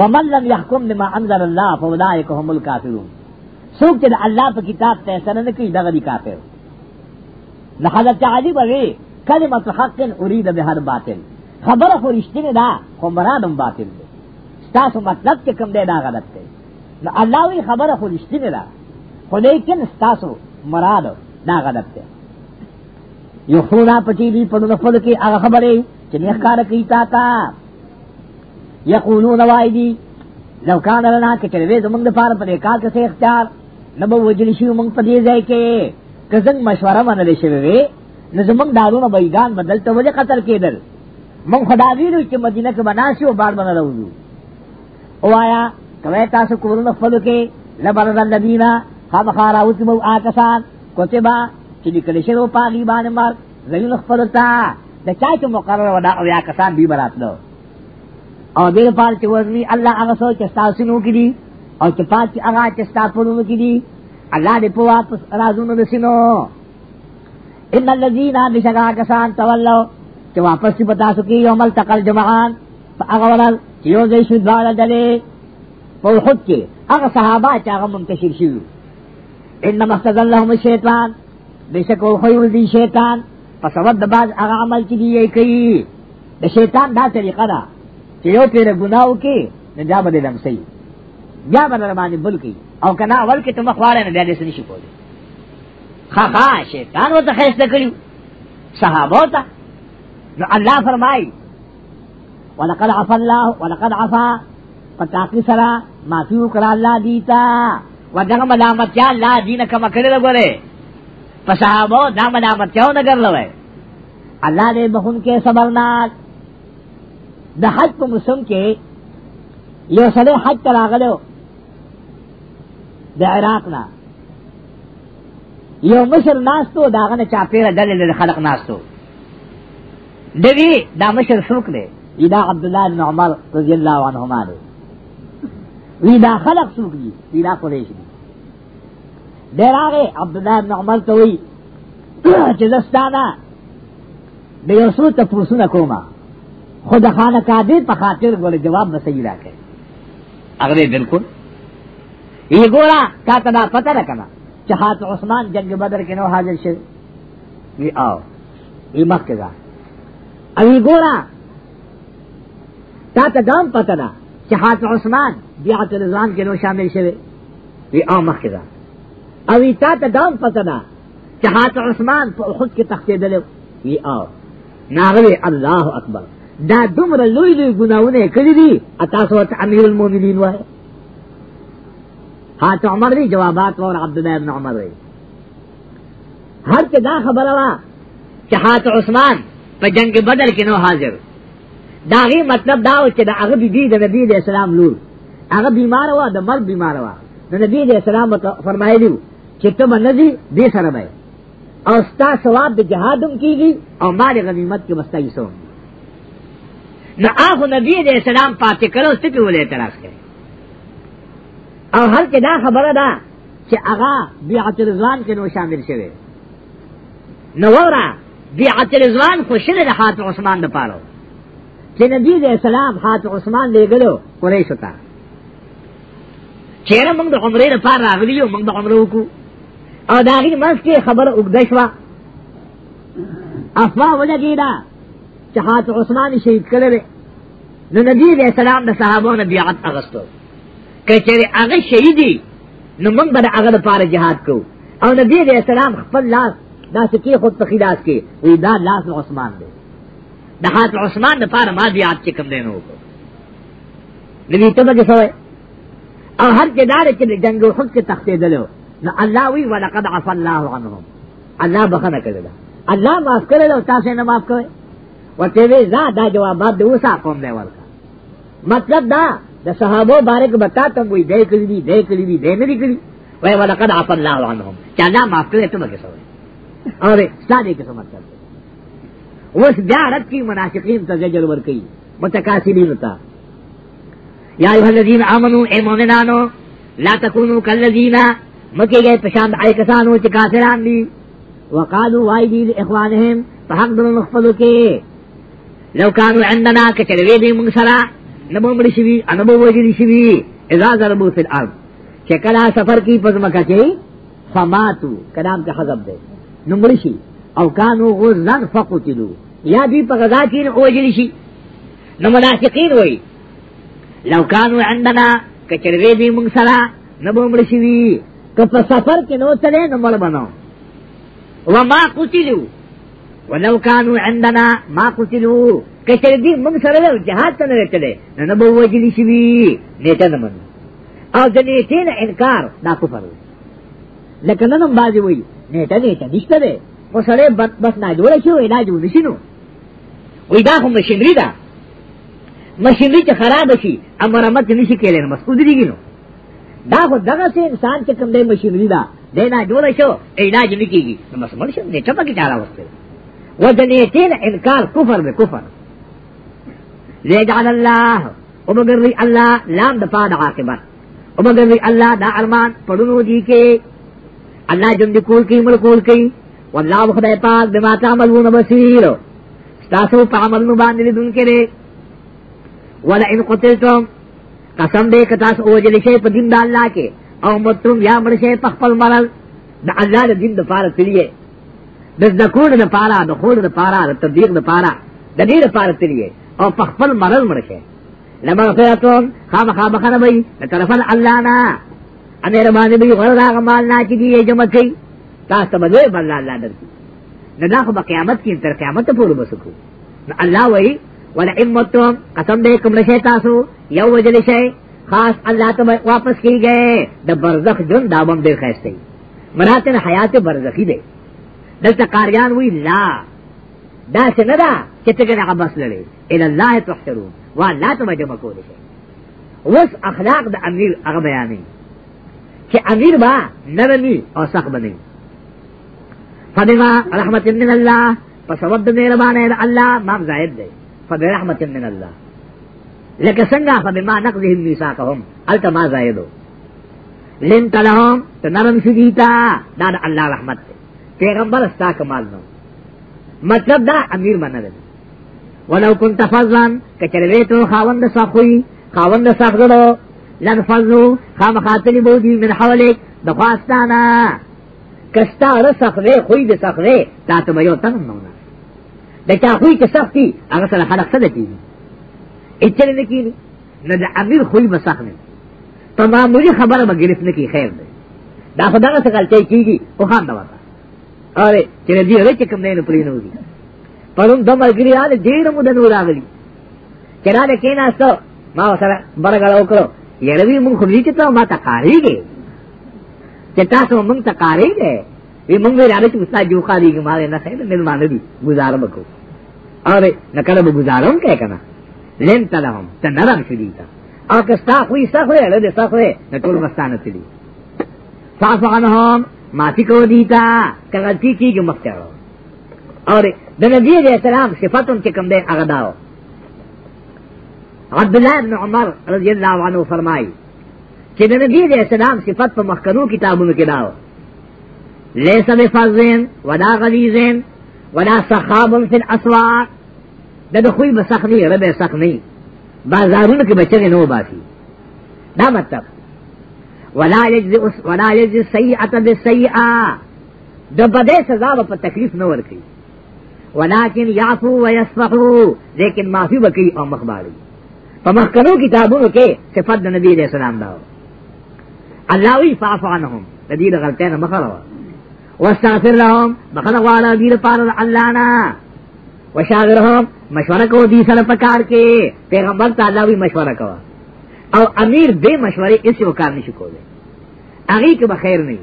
ومن لم يحكم بما انزل الله فاولئك هم الكافرون سوک چې الله په کتاب ته سره نه کوي دغه دي کافر نہ حضرت علی بوی کلمۃ حق ارید بهر باطل خبر خو رښتینه ده خو مرادم باطل ده تاسو مطلب کې کوم دی دا غلط دی نو الله وی خبر خو رښتینه ده خو لیکن تاسو مراد دا غلط دی یو خورا پتی دی په نفل کې هغه خبره چې نه کار کوي تا تا یقولون وایدی لو کان لنا کې چې وې زمونږ د پاره په دې کار کې اختیار نبو وجلی شو مونږ په دې ځای کې که زنگ مشوره منلی شوی وی نو زمونږ دارونه بېګان بدل ته ولې قتل کېدل مونږ خدا ویلو چې مدینه کې بناسي او بار باندې راوځو وایا کوي تاسو کورونه خپل کې لبرد الذین خامخا راوځو آکسان کوتبا چې نکلی شوی پاغي باندې مار زلیل خپل تا د چا چې مقرر ودا او یا کسان دی براتلو او دې پال چې ورني الله هغه سوچ تاسو نو کې دي او چې پات هغه چې تاسو نو کې دي اللہ دے پو واپس رازون رسنو ان اللذین بشگا کسان تولو کہ واپس چی بتا سکی یوم التقل جمعان فا اغورل چیو زی شدوار دلے پو خود کے اغا صحابہ چاگا منتشر شیو ان مختز اللہم الشیطان بشکو خیول دی شیطان فسود باز اغا عمل چی دیئے کئی دا شیطان دا طریقہ دا چیو پیر گناہو کے نجا بدے لمسی بیا بدر بانی بل کئی او کنا اول کې تم خواړه نه دې سن شي کولی خا خا شیطان وته خېسته کړیو صحابه ته نو الله فرمای ولقد عفا الله ولقد عفا پتاکی سرا معفی وکړه الله دیتا ودغه ملامت یا الله دین کما کړل غره په صحابه دا ملامت یو نه کړل الله دې بهون کې صبرناک د حج په موسم کې یو سړی حج تراغلو د عراق نه یو مشر ناستو داغه نه چاپیره دل خلق ناستو دوی دا مشر څوک دی دا عبد الله بن عمر رضی الله عنهما دی وی دا خلق څوک دی وی دا قریش دی دراغه عبد الله بن عمر ته وی چې زستانه د یو څو تفوسونه کومه خود خانه کا دې په خاطر ګول جواب به صحیح راکړي هغه بالکل یہ گورا تا تدا پتہ نہ کنا چہات عثمان جنگ بدر کے نو حاضر شو یہ آو یہ مکہ دا ابھی گورا تا تدام پتہ نہ چہات عثمان بیعت رضوان کے نو شامل شو یہ آو مکہ دا ابھی تا تدام پتہ نہ چہات عثمان پہ خود کے تختے دلو یہ آو ناغل اللہ اکبر دا دمر لوی لوی گناہوں نے کری دی اتاسوات امیر المومنین وائے ہاں تو عمر دی جوابات اور عبداللہ ابن عمر رہی ہر کے دا خبر ہوا کہ ہاتھ عثمان پہ جنگ بدر کے نو حاضر داغی مطلب دا ہو کہ دا اغب دی دا نبی علیہ السلام لور اغب بیمار ہوا دا مرد بیمار ہوا دا نبی علیہ السلام فرمائے لیو کہ تم نزی دی سر بھائی اور ستا ثواب دا جہادم کی گی اور مال غنیمت کے مستعی سو نہ آخ نبی علیہ السلام پاتے کرو اس پہ وہ لے تراخ کرے او هر کې دا خبره ده چې هغه بیعت رضوان کې نو شامل شوه نو ورا بیعت رضوان خو شنه د حات عثمان د پاره چې نبی دې سلام حات عثمان دې غلو قریش ته چیرې موږ د عمرې لپاره راغلی یو موږ د عمره وکړو او دا غي مس کې خبر وګدښوا افوا ولګی دا چې حات عثمان شهید کړل نو نبی دې سلام د صحابو نه بیعت اغستو کچری هغه شهیدی نو موږ به هغه لپاره jihad کوو او نبی دې السلام خپل لاس دا سکی خود تخیلات کې وی دا لاس عثمان دی د حات عثمان لپاره ما دی یاد چې کم دینو وکړو نبی ته به څه او هر جدار چې جنگ خود کې تختې دلو نو الله وی ولقد عفا الله عنهم الله بخنه کړل الله معاف کړل او تاسو نه معاف کوئ ورته وی دا دا جوابات د اوسه قوم دی ورکا مطلب دا د صحابه بارک بتا ته وې دې کړی دې دې کړی دې دې نه کړی وای ولقد عف الله عنهم چا دا معاف کړې ته مګه سوې اوه ساده کې سمات کړ اوس بیا رات کې منافقین ته زجر ور کوي متکاسلین ته یا ایه الذین آمنو ای مؤمنانو لا تکونو کالذین مکه گئے پشان آئے کسانو چې کافران دي وقالو وای دي اخوانهم په حق د مخفلو کې لو کانوا عندنا کچروی دې موږ سره نبو مړی شي انبو وجلی شي اذا ضربو فی الارض چې کله سفر کی پزمکه کې فماتو کلام ته حذف دی نو مړی شي او کانو غزن فقتلوا یا دی په غزا کې وجلی شي نو منافقین وای لو کانو عندنا کچروی دی موږ سره نبو مړی شي که په سفر کې نو تلې نو مړ بنو وما قتلوا ولو كانوا عندنا ما قتلوا کچر دی منگ سره له جهاد ته نه رتلې نه به وجلی شي وی نیټه نه منو او د نیټه نه انکار دا کفر دی لکه نن باندې وی نیټه نیټه نشته ده خو سره بس نه جوړ شي وی نه جوړ شي نو وی دا هم مشینری ده مشینری چې خراب شي امرامت نشي کېلې نو مسعود دیږي نو دا خو دغه څه انسان چې کوم دی مشینری ده دینا جوړ شو علاج نکېږي نو مسمل شي نیټه پکې چاله وسته وځنې تین انکار کفر به کفر لیجعل اللہ امگرری اللہ لام دفاع دا عاقبت امگرری اللہ دا ارمان پڑھنو جی کے اللہ جند کول کی ملکول کی واللہ خدا پاک بما تعملون بصیر ستاسو پا عملنو باندلی دن کے لئے وَلَئِن قُتِلْتُمْ قسم دے کتاس اوجل شے پا دین دا اللہ کے او مترم یا مر شے پا خپل مرل دا اللہ دا دین دا پارا تلیے دا دکون دا پارا دا خون دا پارا دا تبدیق دا پارا دا دین دا پارا تلیے او په خپل مرل مړ شي لما فیاتون خام خام خام بی لطرفن اللہ نا امیر مانی بی غرد آغا مالنا چی دی جمع کی تاستا بدوئے مالنا اللہ در کی ندا خو قیامت کی تر قیامت پورو بسکو اللہ وی ولئن متم قسم دے کم لشے تاسو یو وجل شے خاص اللہ تم واپس کی گئے دا برزخ جن دامم دیر خیستے مراتن حیات برزخی دے دلتا قاریان وی لا دا سے ندا چتګه هغه بس لري ال الله تحشرون وا لا ته جمع کول شي وس اخلاق د امیر هغه بیانې چې امیر با نرمي او سخت بنئ فدیما رحمت من الله فسبب مهربانه د الله ما زائد دی رحمت من الله لکه څنګه په فبما نقضهم ميثاقهم الته ما زائدو لن تلهم ته تنرم سجیتا دا د الله رحمت دی پیغمبر استا کمال نو مطلب دا امیر منل دی ولو كنت فضلا کچلوی تو خاوند سخوی خاوند سخدرو لن فضلو خام خاتلی بودی من حولک دخواستانا کستا رسخوی خوی د سخوی تا تو بیو تنم نونا دچا خوی که سختی اگر سر خلق صدر کیجی اچھلی نکیلی نو دا امیر خوی مسخ نی تو معمولی خبر ما گرفت نکی خیر دی دا خدا غصه کلچه کیجی او خان دواتا اور چلی دیو رچکم نینو پلینو دی پرون دو ملګریان ډېر مدن وراغلی چرانه کېناستو ما سره برګړ وکړو یړوی مونږ خو چې ته ما ته کاریږي چې تاسو مونږ ته کاریږي وی مونږ ویل چې استاد جو خاليږي ما نه خیر مل مان دي گزار وکړو اره نکړه به گزارون کې کنه لین تلهم ته نرم شدی تا او که ستا خوې ستا خوې له دې ستا خوې نه ټول مستانه تللی صافانهم مافي کو دیتا کغلطی کیږي مخته اور د نبی علیہ السلام صفاتون کې کوم دی هغه داو عبد الله بن عمر رضی الله عنه فرمایي چې د نبی علیہ السلام صفات په مخکنو کتابونو کې داو لیس بفزن ولا غلیظن ولا سخاب فی الاسواق د د خوې بسخنی ربه سخنی بازارونو کې بچره نو باسي دا مطلب ولا یجز ولا یجز سیئه بالسیئه د بده سزا په تکلیف نه ورکړي ولكن يعفو ويصفحو لیکن معافی وکي او مخباري په مخکنو کتابونو کې صفات د نبی دې سلام داو الله وی فاعف عنهم د دې غلطین مخره واستغفر لهم بخنه والا دې لپاره الله نه وشاورهم مشوره کو دې سره پکار کې پیغمبر تعالی وی مشوره کوا او امیر دې مشورې هیڅ وکړ نشي کولای هغه کې به خیر نه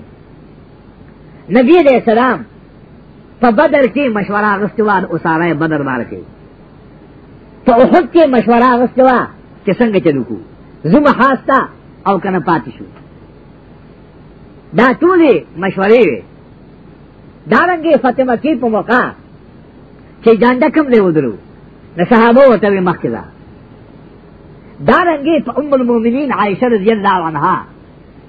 نبی دې سلام په بدر کې مشوره غستوان اساره بدر باندې په احد کې مشوره غستوا چې څنګه چلو کو زما خاصتا او کنه پاتې شو دا ټولې مشورې وي دارنګې فاطمه کې په موقع چې ځانډه کم دی ودرو نه صحابه وته مخکې دا دارنګې په ام المؤمنین عائشه رضی الله عنها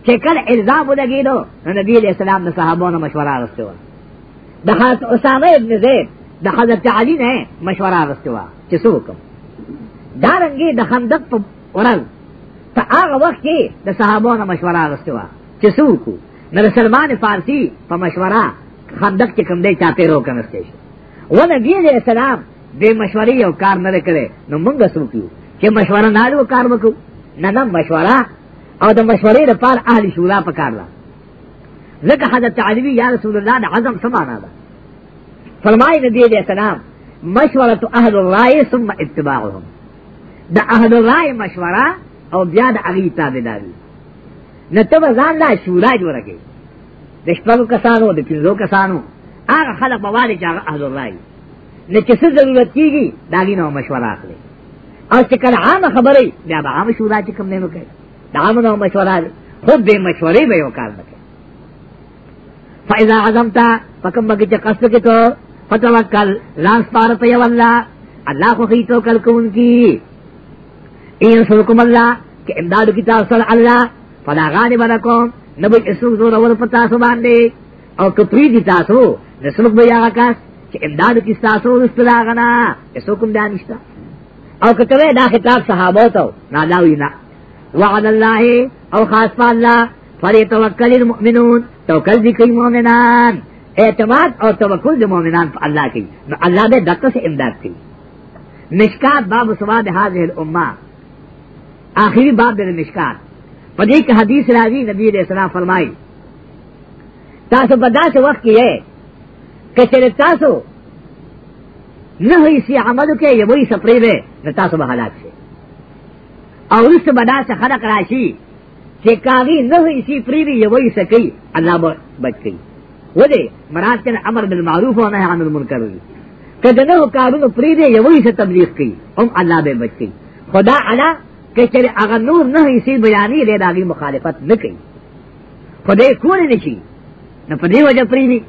چې کله الزام ولګېدو نو نبی علیہ السلام د صحابانو مشوره راستوه د حضرت اسامه ابن زید د حضرت علی نه مشوره راستوا چې څه وکم دا رنګي د خندق په ورځ ته هغه وخت کې د صحابو نه مشوره راستوا چې څه وکړو نو سلمان فارسی په مشوره خندق کې کوم دی چاته روکه نسته شو و نبی دې سلام دې مشورې یو کار نه کړي نو موږ څه وکړو چې مشوره نه کار وکړو نه نه مشوره او د مشورې لپاره اهلی شورا پکار ده لکه حضرت علوی یا رسول الله د عظم سمانا ده فرمای نبی علیہ السلام مشورت اهل الرای ثم اتباعهم د اهل الرای مشوره او بیا د هغه تابعداري نه ته ځان لا شورا جوړه کې د شپږو کسانو د پنځو کسانو هغه خلک به والي چې هغه اهل الرای نه چې څه ضرورت کیږي دا غي نو مشوره اخلي او چې کله عام خبرې بیا به عام شورا چې کوم نه نو کوي دا عام نو مشوره خود به مشورې به یو کار نه فاذا عزمتا فکم بگی چه قصد کی تو فتوکل لاس پارتا یو اللہ اللہ کو خیتو کل کون کی این سرکم اللہ کہ امدادو کی تاثر اللہ فلا غالب لکم نبی اسوک زور اول پتاسو باندے او کپری دی تاسو نسوک بیا کس چې امدادو کی تاسو رستلا غنا اسوکم دانشتا او کتوے دا خطاب صحابو تو نالاوی نا وعد اللہ او خاص پا اللہ فلی توکل المؤمنون توکل دی کوي مؤمنان اعتماد او توکل دی مؤمنان په الله کوي نو الله دې دغه څه امداد کوي مشکات باب سواد هذه الامه آخری باب دې مشکات په دې کې حدیث راځي نبی دې سلام فرمایي تاسو په داسې وخت کې یې کچره تاسو نه هي سي عملو کې یوې سپرې ده تاسو به حالات شي او رسو بدا څخه خلق راشي چې کاغی نه اسی پریری یو یې سکی الله به بچ کی وله مراد کنه امر بالمعروف او نهی عن المنکر کده نه کارونه پریری یو یې تبلیغ کی هم الله به بچ کی خدا علا کچره اگر نور نه اسی بیانې له داغي مخالفت نه کوي خدای کور نه شي نه په دې وجه پریری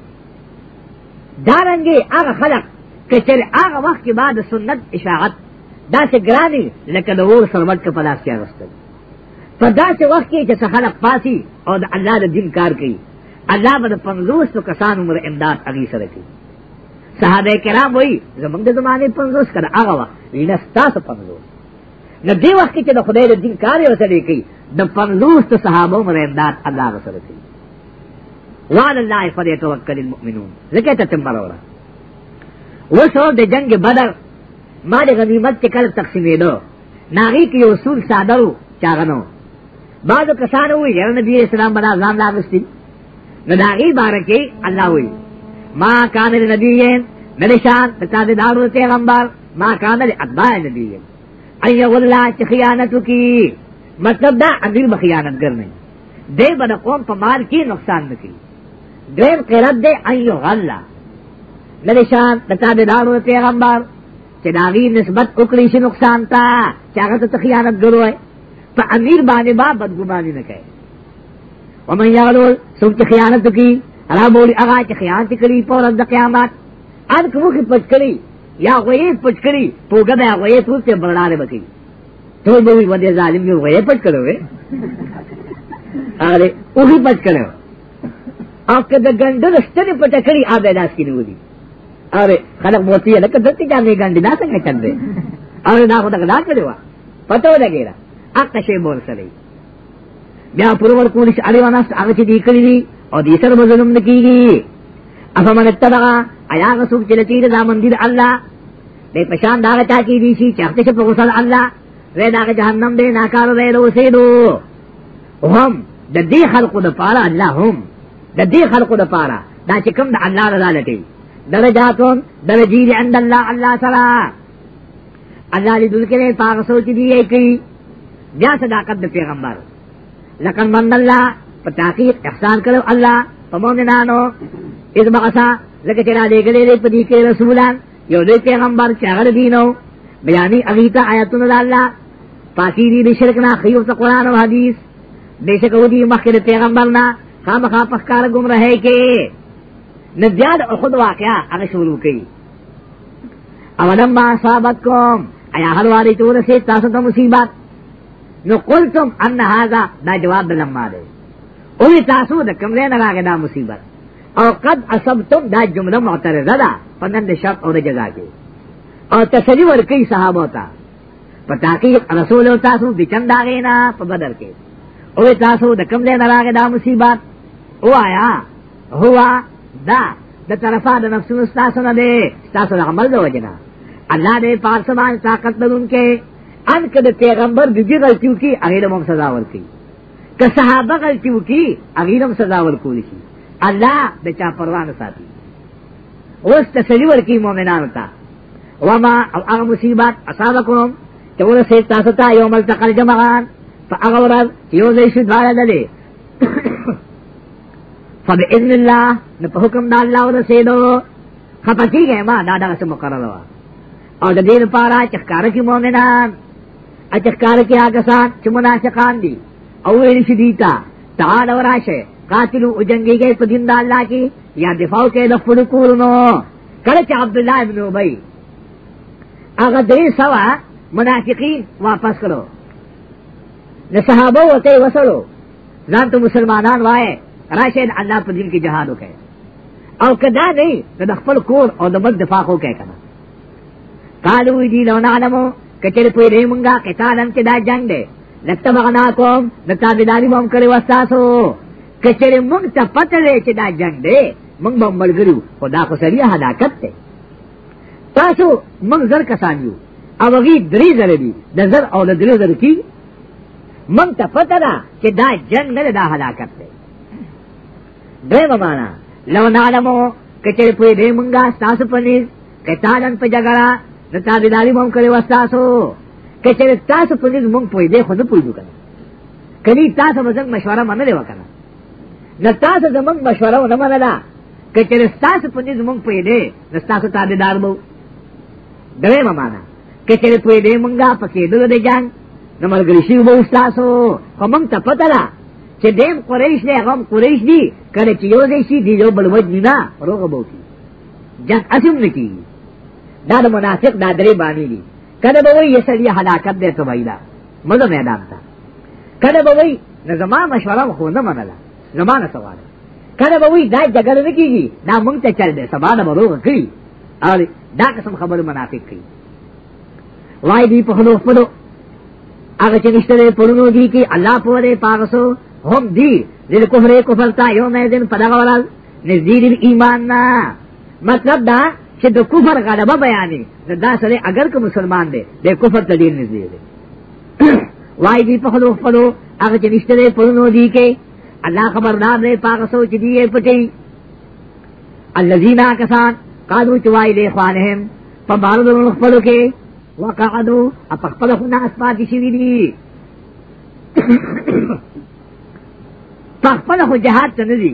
دارنګي هغه خلق کچره هغه وخت کې بعد سنت اشاعت دا څه ګرانی لکه د اور سرمت په لاس کې راستل په داسې وخت کې چې خلک پاسي او د الله د دین کار کوي الله به د پنځوس تو کسان عمر امداد اغي سره کوي صحابه کرام وایي زمونږ د زمانه پنځوس کړه هغه وا وینه ستاسو پنځوس نو دې وخت کې د خدای د دین کار یې سره کوي د پنځوس تو صحابه عمر امداد الله سره کوي وعلى الله فليتوكل المؤمنون لکه ته تمبر وره وسو د جنگ بدر مال غنیمت کې کله تقسیمېدو ناغي کې اصول ساده وو چاغنو بعض کسان ہوئی یار نبی اسلام بنا زام لاغستی نداغی بارکی اللہ ہوئی ما کامل نبیین نلشان تتاب دارو تیغمبر ما کامل اتباع نبیین ایو اللہ چی خیانتو کی مطلب دا امیر بخیانت کرنے دے بنا قوم پا مال کی نقصان نکی دیر قرد دے ایو غلہ نلشان تتاب دارو تیغمبر چی داغی نسبت اکریش نقصان تا چاگت تخیانت گروہ پا امیر بانے با بدگمانی نکے ومن یعلو سوچ خیانت کی را بولی اغا چی خیانت کری پورد دا قیامات ان کموخی پچکری یا غیب پچکری پوگا بے غیب پوچتے برنار بکی تو بوی ودے ظالم یو غیب پچکرو گے آرے اوخی پچکرو آپ کا دا گندر اشتر پچکری آبے داس کی نو دی آرے خلق موتی ہے لکہ دلتی جانے گندی دا سنگا چند دے آرے نا خود اگلا کروا پتہ ہو لگے رہا اقا شی مول سلی بیا پرور کولش علی وناست آغا چی دی کلی دی او دی سر مظلوم نکی گی افا من اتبعا ایا غسوک چلتی دا مندی دا اللہ دے پشان داغا چاکی دیشی چاکتش پا غسل اللہ وے داغا جہنم دے ناکار وے دو سیدو هم د دې خلقو د پاره الله هم د دې خلقو د پاره دا چې کوم د الله رضا لټي درجاتون درجی عند الله الله تعالی الله دې دل کې پاک سوچ دی کوي بیا صداقت د پیغمبر لکن من الله په تحقیق احسان کړو الله په مؤمنانو اذ بغسا لکه چې را لګلې دې په دې کې رسولان یو دې پیغمبر چې هغه دینو بیانې اغیتا آیاتونه د الله پاکی دې د شرک نه خیو ته قران او حدیث بشک ودی مخکې پیغمبر نه خامخا پخکار گم رہے کې نجاد او خود واقعا هغه شروع کړي اولم ما صابت کوم ایا هر واری تور سي تاسو ته مصیبت نو تم ان هذا دا جواب لما دے اوی تاسو دا کم لینا راگ دا مصیبت او قد اصبتم دا جملہ معترضہ دا پنند شرط اور جگہ کے او تسلی ورکی صحابہ تا پتا کی رسول او تاسو بچند آگئینا پا بدر کے اوی تاسو دا کم لینا راگ دا مصیبت او آیا ہوا دا دا طرفا دا نفسون استاسو نا دے استاسو دا عمل دا وجنا اللہ دے پارسوان طاقت دن ان کے ان کده پیغمبر دې غلطي وکي هغه له سزا ورکړي که صحابه غلطي وکي هغه له سزا ورکول شي الله د چا پروا نه ساتي اوس تسلی ورکي مؤمنانو ته وما او هغه مصیبات اصابکم چې ورسه تاسو ته یو مل تقل جمعان فهغه ورځ یو ځای شو دواړه دلې فبإذن الله نو په حکم د الله ورسېدو خپتیږه ما دا دغه مقرره وا او د دې لپاره چې کار کوي مؤمنان اچکار کیا کسان چې منافقان دي او ویل شي دیتا تعال وراشه قاتلو او جنگي کې په دین د الله کې یا دفاع کې د خپل کورونو کله چې عبد الله ابن ابي هغه دې سوا منافقین واپس کړو د صحابه وته وسلو ځان ته مسلمانان وای راشد الله په دین کې جهاد وکړي او کدا نه د خپل کور او د بل دفاع وکړي کنه قالو دي لو نعلمو کچر پوی دی منگا قتالن کی دا جنگ دے لتبغنا کوم نتابداری بم کری وستاسو کچر منگ تا پتہ دے چی دا جنگ دے منگ بم ملگریو خدا خو سریع حداکت تے تاسو منگ زر کسانیو او غی دری زر دی دا زر او دری زر کی منگ تا پتہ دا چی دا جنگ دے دا حداکت دے دوی ممانا لو نعلمو کچر پوی دی منگا ستاسو پنیز قتالن پا جگرہ د تابعداري مونږ کړي وستاسو کچې تاسو په دې مونږ پوي دی خو نه پوي کنه کدی تاسو موږ مشوره منلې وکړه نه تاسو زمونږ مشوره ونه منله کچې تاسو په دې مونږ پوي دی نو تاسو تابعدار مو دوی ممانا کچې پوي دی مونږه پکې دل دی جان نو مرګري شي وو تاسو خو مونږ ته پته ده چې دیم قریش دی هغه قریش دی کله چې یو دی شي دی یو بل وځي نه روغه بوتي جنگ اسیم نکی دا د منافق دا درې باندې دي کله به وایي سړی هلاکت دی ته وایلا مزه میدان ته کله به وایي زما مشوره خو نه منله زما نه سوال کله به وایي دا جګړه نه کیږي دا مونږ ته چل دی سبا نه مروغه کړي او دا قسم خبره منافق کوي وای دی په خلو خپلو هغه چې نشته پرونو دي کې الله پوره پاغسو هم دی دل کفر کفر تا یوم دین پدغه ورال نزيد الايمان نا مطلب دا چې د کفر غلبه بیانې نو دا سره اگر که مسلمان دی د کفر ته ډیر نږدې دی وای دی په خلو خپلو هغه چې نشته دی پرونو دی کې الله خبردار دی پاک سوچ دی پټي الذين کسان قالو چې وای دی خوانهم په بارو د خپلو کې وقعدو په خپل خو ناس پاتې شي دی په خپل خو جهاد ته نه دی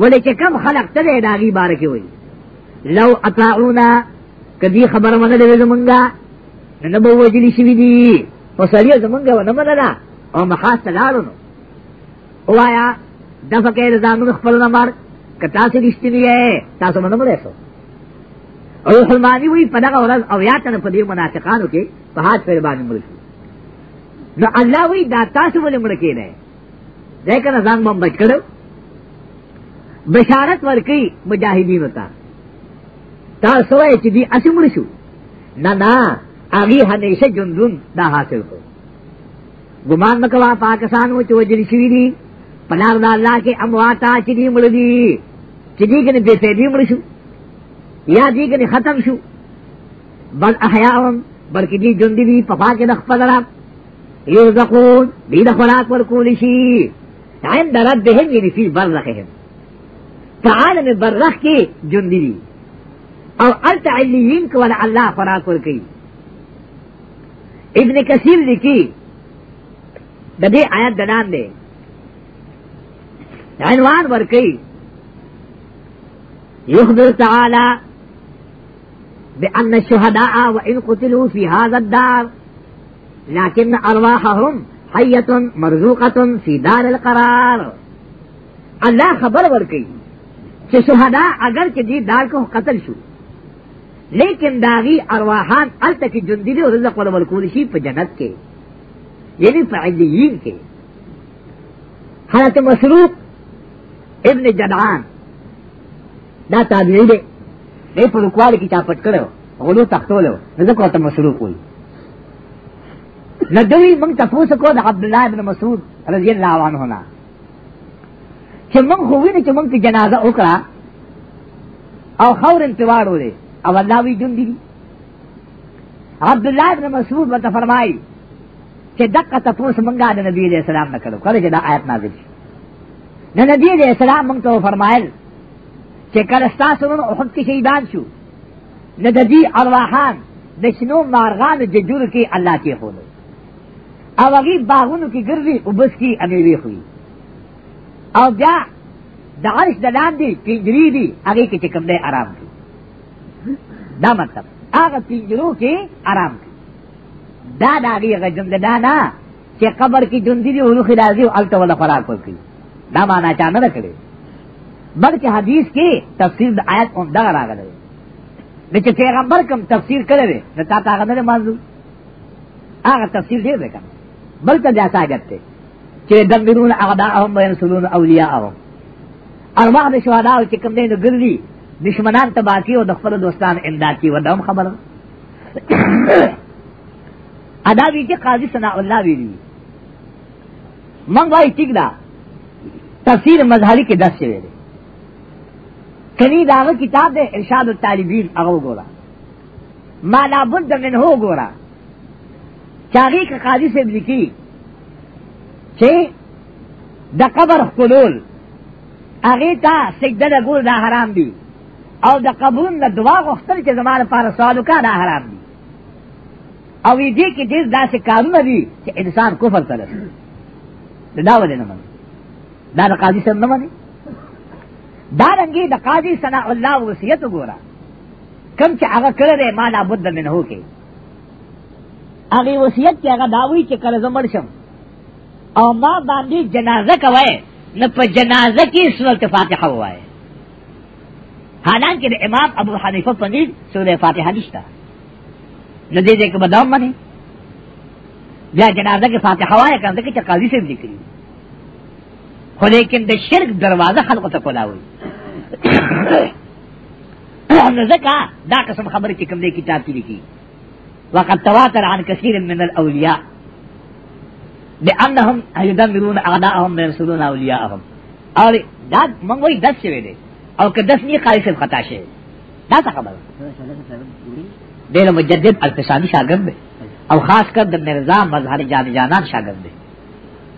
ولې چې کم خلق ته دی داغي بار کې وایي لو اطاعونا کدی خبر منه دی زمونږه نه به وجلی شي دی او سړی زمونږه ونه منله او مخاص لاړو وایا د فقیر زانو خپل نمبر کتا سي رښتینی اے تاسو منه مړ شو او حلمانی وی په دغه ورځ او یا تن په دې منافقانو کې په هات پر باندې مړ شو نو الله وی دا تاسو ولې مړ کېده ځکه نه ځان بم بچ کړو بشارت ورکي مجاهدینو ته تا سوائے چی دی اسی مرشو نا نا آگی ہمیشہ جندون دا حاصل کو گمان مکوا پاکستانو چو جلی شوی دی پنار دا اللہ کے امواتا چی دی مردی چی دی کنی بے فیدی مرشو یا دی کنی ختم شو بل احیاهم بلکې دی جون دی پپا کې د خپل را یو زقون دی د خوراک ورکول شي عند ربهم یعنی فی برزخهم په عالم برزخ کې جون دی او الت علیین کو ولا الله فراق ور کوي ابن کثیر لکی د دې آیت دنان دی عنوان ور کوي یخبر تعالی بأن الشهداء وإن قتلوا في هذا الدار لكن أرواحهم حية مرزوقة في دار القرار الله خبر ورکي چې شهدا اگر کې دې دار کو قتل شو لیکن داغی ارواحان الته کې جندي دي او رزق ولا ملکول شي په جنت کې یعنی فعلیین کې حضرت مسروق ابن جدعان دا تابعی دی دې په لوکوال کې چاپټ کړو غلو تختولو رزق ولا مسروق وي ندوی موږ تاسو کو د عبد الله ابن مسعود رضی الله عنه نه چې موږ خو ویني چې موږ جنازه وکړه او خور انتظار وره او اللہ وی جن دی عبداللہ ابن مسعود بتا فرمائی کہ دقا تپوس منگا دا نبی علیہ السلام نہ کرو کرو جدا آیت نازل شی نہ نبی علیہ السلام منگ تو فرمائل کہ کلستا سنن احد کی شہیدان شو نہ دی ارواحان دشنو مارغان ججور کی اللہ کے خونو او اگی باغونو کی گردی ابس کی امیوی ہوئی او بیا دا عرش دلان دی پینجری دی اگی کی چکم دے آرام کی دا مطلب هغه پنجرو کې آرام کړي دا دا هغه جمله دا نه چې قبر کې جوندي دی ورخ راځي او الته ولا فراق ورکړي دا معنا چا نه کړي بلکې حدیث کې تفسیر د آیت هم دا راغلی دی چې پیغمبر کوم تفسیر کړی دی نو تا ته هغه نه منظور هغه تفسیر دی دی بلکې دا ساجت دی چې دمرون اعداءهم وينصرون اولیاءهم ارواح د شهداو چې کوم دی نو ګرځي دشمنان تبا کی او د خپل دوستان امداد کی ودم خبر ادا وی چې قاضی ثنا الله ویلی من وای ټیک دا تفسیر مظهری کې دس شوی دی کنی داغه کتاب دی ارشاد الطالبین هغه وګوره ما لا بد من هو ګوره چاغي کا قاضی سے لکی چې د قبر خلول هغه تا سجده ګور دا حرام دی او د قبول نه دعا غوښتل چې زماره پر سوال وکړه دا حرام دي او دې کې دې داسې کارونه دي چې انسان کفر ته رسي دا ولې نه مني دا د قاضي سره نه مني دا رنګي د قاضي ثناء الله وصیت وګوره کم چې هغه کړی دی ما لا بد منه کې هغه وصیت کې هغه داوی چې کله زمړ شم او ما باندې جنازه کوي نه په جنازه کې سورۃ فاتحه وایي حالانکہ دا امام ابو حنیفہ پنیز سورہ فاتحہ نشتا نو دے دے کہ بدام منے بیا جنازہ کے فاتحہ وائے کرنے کہ چقاضی سے ذکری خو لیکن دا شرک دروازہ خلق تکولا ہوئی نو زکا دا قسم خبر چې کوم دې کتاب کې لیکي وقد تواتر عن كثير من الاولیاء لانهم يدمرون اعداءهم ويرسلون اولياءهم اور دا موږ وایي داسې ویلې او که دس نی قاری صرف خطا شي دا څه خبره ده مجدد الفسانی شاګرد دی او خاص کر د مرزا مظهر جان جانان شاګرد دی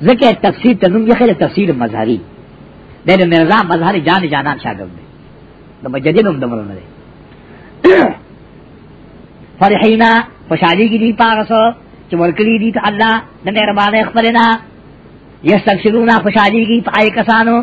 ځکه تفسیر تنوم یې خله تفسیر مظهری دی د مرزا مظهر جان جانان شاګرد دی د مجدد هم دمر نه دی فرحینا خوشحالی کی دی پاغسو چې ورکړي دي ته الله د مهربانه خپلنا یستغفرونا خوشحالی کی پای کسانو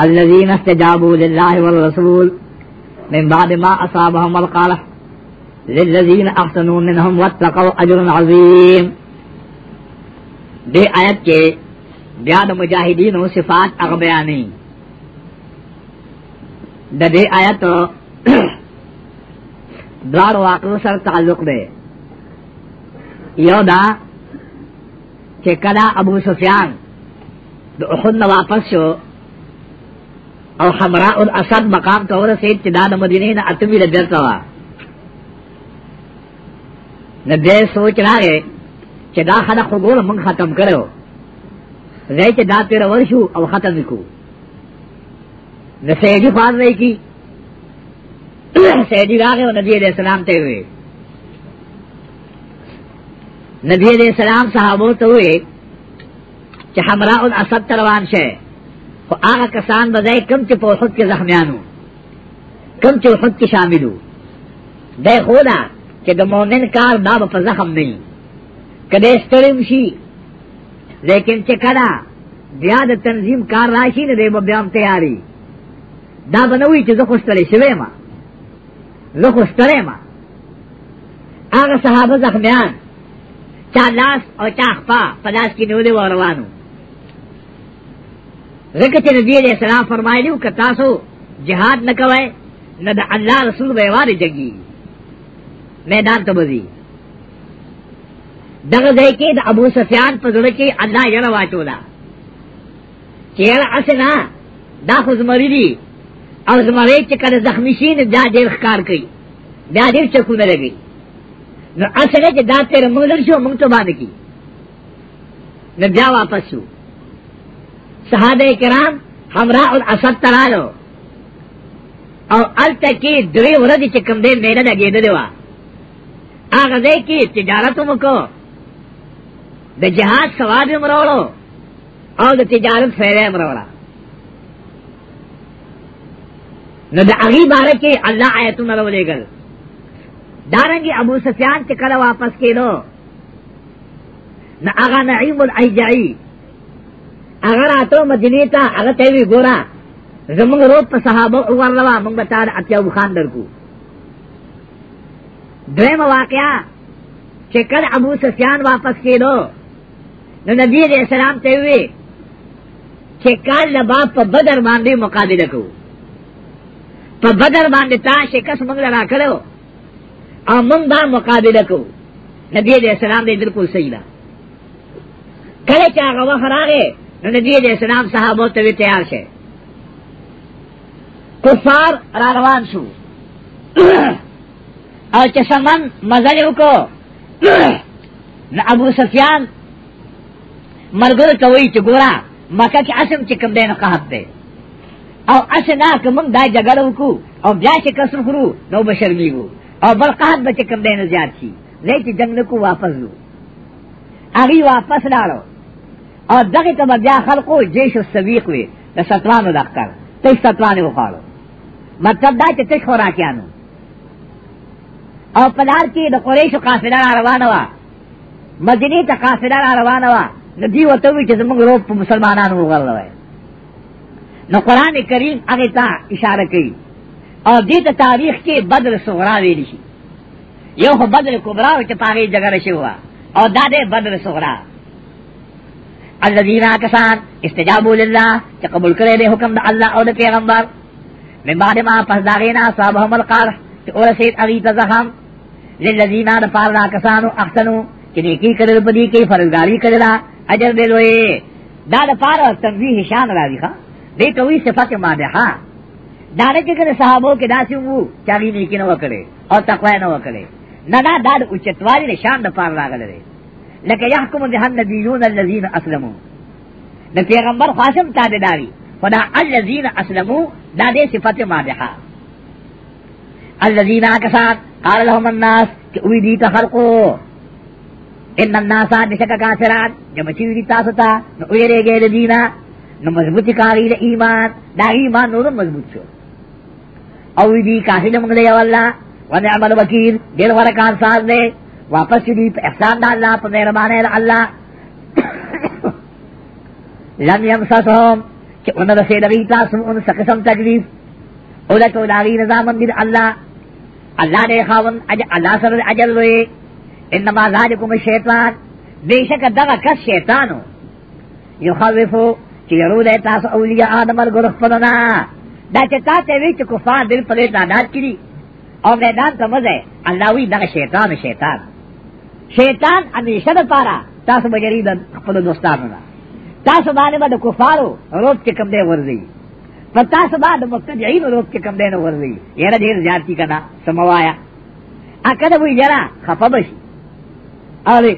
الذين استجابوا لله والرسول من بعد ما أصابهم القلق للذين أحسنوا منهم واتقوا أجر عظيم دے آیت کے بیاد مجاہدین و صفات اغبیانی دا دے آیت دوار واقع سر تعلق دے یو دا چکلا ابو سفیان دا اخن واپس شو او حمراء الاسد مقام ته ورسید چې دا د مدینې نه اتمی له بیرته وا نه دې سوچ راغې چې دا خلک وګوره موږ ختم کړو زه چې دا تیر ورشو او ختم وکړو نه سېږي فاز نه کی سېږي راغې نبی دې سلام ته وي نبی دې سلام صحابو ته وي چې حمراء الاسد روان شه خو هغه کسان بدای کم چې په وحد کې زخمیانو کم چې وحد کې شاملو دای خدا چې د مؤمن کار دا په زخم نه کده ستړیم شي لیکن چې کړه بیا د تنظیم کار راشي نه دی بیا هم تیاری دا بنوي چې زه خو ستړی شوم ما زه خو ستړی ما هغه صحابه زخمیان چا لاس او چا خپا په لاس کې نیولې و روانو ذکر چې نبی علیہ السلام فرمایلیو ک تاسو جهاد نه کوی نه د الله رسول به واره جگی میدان ته بزی دغه ځای کې د ابو سفیان په ځړه کې الله یې راوچو دا چیر اسنا دا خو زمری دی او زمری چې کله زخمی شي نه دا ډیر ښکار کوي دا ډیر چکونه لګي نو اسنه چې دا تیر مونږ شو مونږ ته باندې کی نه بیا واپس شو صحابه کرام حمراء الاسد ترالو او الته کې درې ورځې چې کم دې میله لګېدلې و هغه دې کې تجارت وکړو د جهاد ثواب یې مروړو او د تجارت فایده یې مروړه نو د هغه باره کې الله آیتونه راولېګل دارنګي ابو سفیان چې کله واپس کېدو نو هغه نعیم الایجعی اگر آتو مدینی تا اگر تیوی گورا زمونگ روپ پا صحابہ اوار روا مونگ بتا دا اتیاو خان درکو دویم واقعہ چکل ابو سفیان واپس کی دو نو نبی علیہ السلام تیوی چکل لباب پا بدر باندے مقابلہ کو په بدر باندې تا شکست موږ لرا کړو او موږ دا مقابله کوو نبی دې سلام دې بالکل صحیح ده کله چې هغه وخت راغی نو نبی علیہ السلام صحابو ته تیار شه کفار را روان شو او چې سمن مزل وکړو نو ابو سفیان ملګرو ته وایي چې ګورا مکه کې اسم چې کوم دی نو قحط دی او اسنا که موږ دا جګړه وکړو او بیا چې کسر خورو نو بشرمیږو او بل قحط به چې کوم دی نو زیات شي لکه جنگ نکو واپس لو هغه واپس لاړو او دغه ته بیا خلقو جیش السویق وی د سترانو د اخکر ته سترانو وخاړو مطلب دا چې تش خوراکیانو او پلار کې د قریشو قافله را روانه وه مدینه ته قافله را روانه وه نو دی وته وی چې زموږ روپ مسلمانانو وغړلوي نو قران کریم هغه ته اشاره کوي او دې ته تاریخ کې بدر صغرا ویل شي یو بدر کبرا او چې پاره جګړه شوه او دا دې بدر صغرا الذین کسان استجابوا لله چې قبول کړی دی حکم د الله او د پیغمبر من بعد ما پس داغینا صاحبهم القرح چې اورسید اغی ته زخم للذین د پاره دا کسانو احسنو چې نیکی کړل په دې کې فرزګاری کړل اجر دی لوی دا د پاره تنبیه شان راوي ښا دې کوي صفات مادحه دا نه چې صحابو کې داسې وو چې اغی نیکی نه وکړي او تقوا نه وکړي نه دا د اوچتوالي نشان د پاره راغلی لکه يحكم به النبيون الذين اسلموا د پیغمبر خاصم تابعداري خدا الذين اسلموا دا دې صفت مادحه الذين كسان قال لهم الناس چې وې دي ته خلقو ان الناس بشک کافرات جب چې وې تاسو ته نو ویریږي د دینا نو مضبوطی کاری له ایمان دا ایمان نور مضبوط شو او دې کافي له موږ له یو الله ونعم الوکیل ډېر ورکان ساز دی واپس چلی پہ احسان دا اللہ پہ مہربانے دا اللہ لم یمسس ہوم کہ ان رسے لگی تاسم ان سقسم تکلیف اولکو لاغی نظامن دید اللہ اللہ نے خاون اللہ سر اجل ہوئے انما ذالکم الشیطان بے شک دغا کس شیطانو یخوفو چی یرو لے تاس اولیاء آدم الگرخ پلنا دا چتا تے ویچ کفان دل پلیت نادات کری اور میدان کا مزے اللہ وی دغا شیطان شیطان شیطان امیشه دا پارا تاسو بجری دا خپل دوستانو دا تاسو باندې به د کفارو روب کې کم دی ورځي په تاسو باندې مبتدعين روب کې کم دی نه ورځي یره ډیر ځارتی کنا سموایا اکه وی یرا خفه بشي اره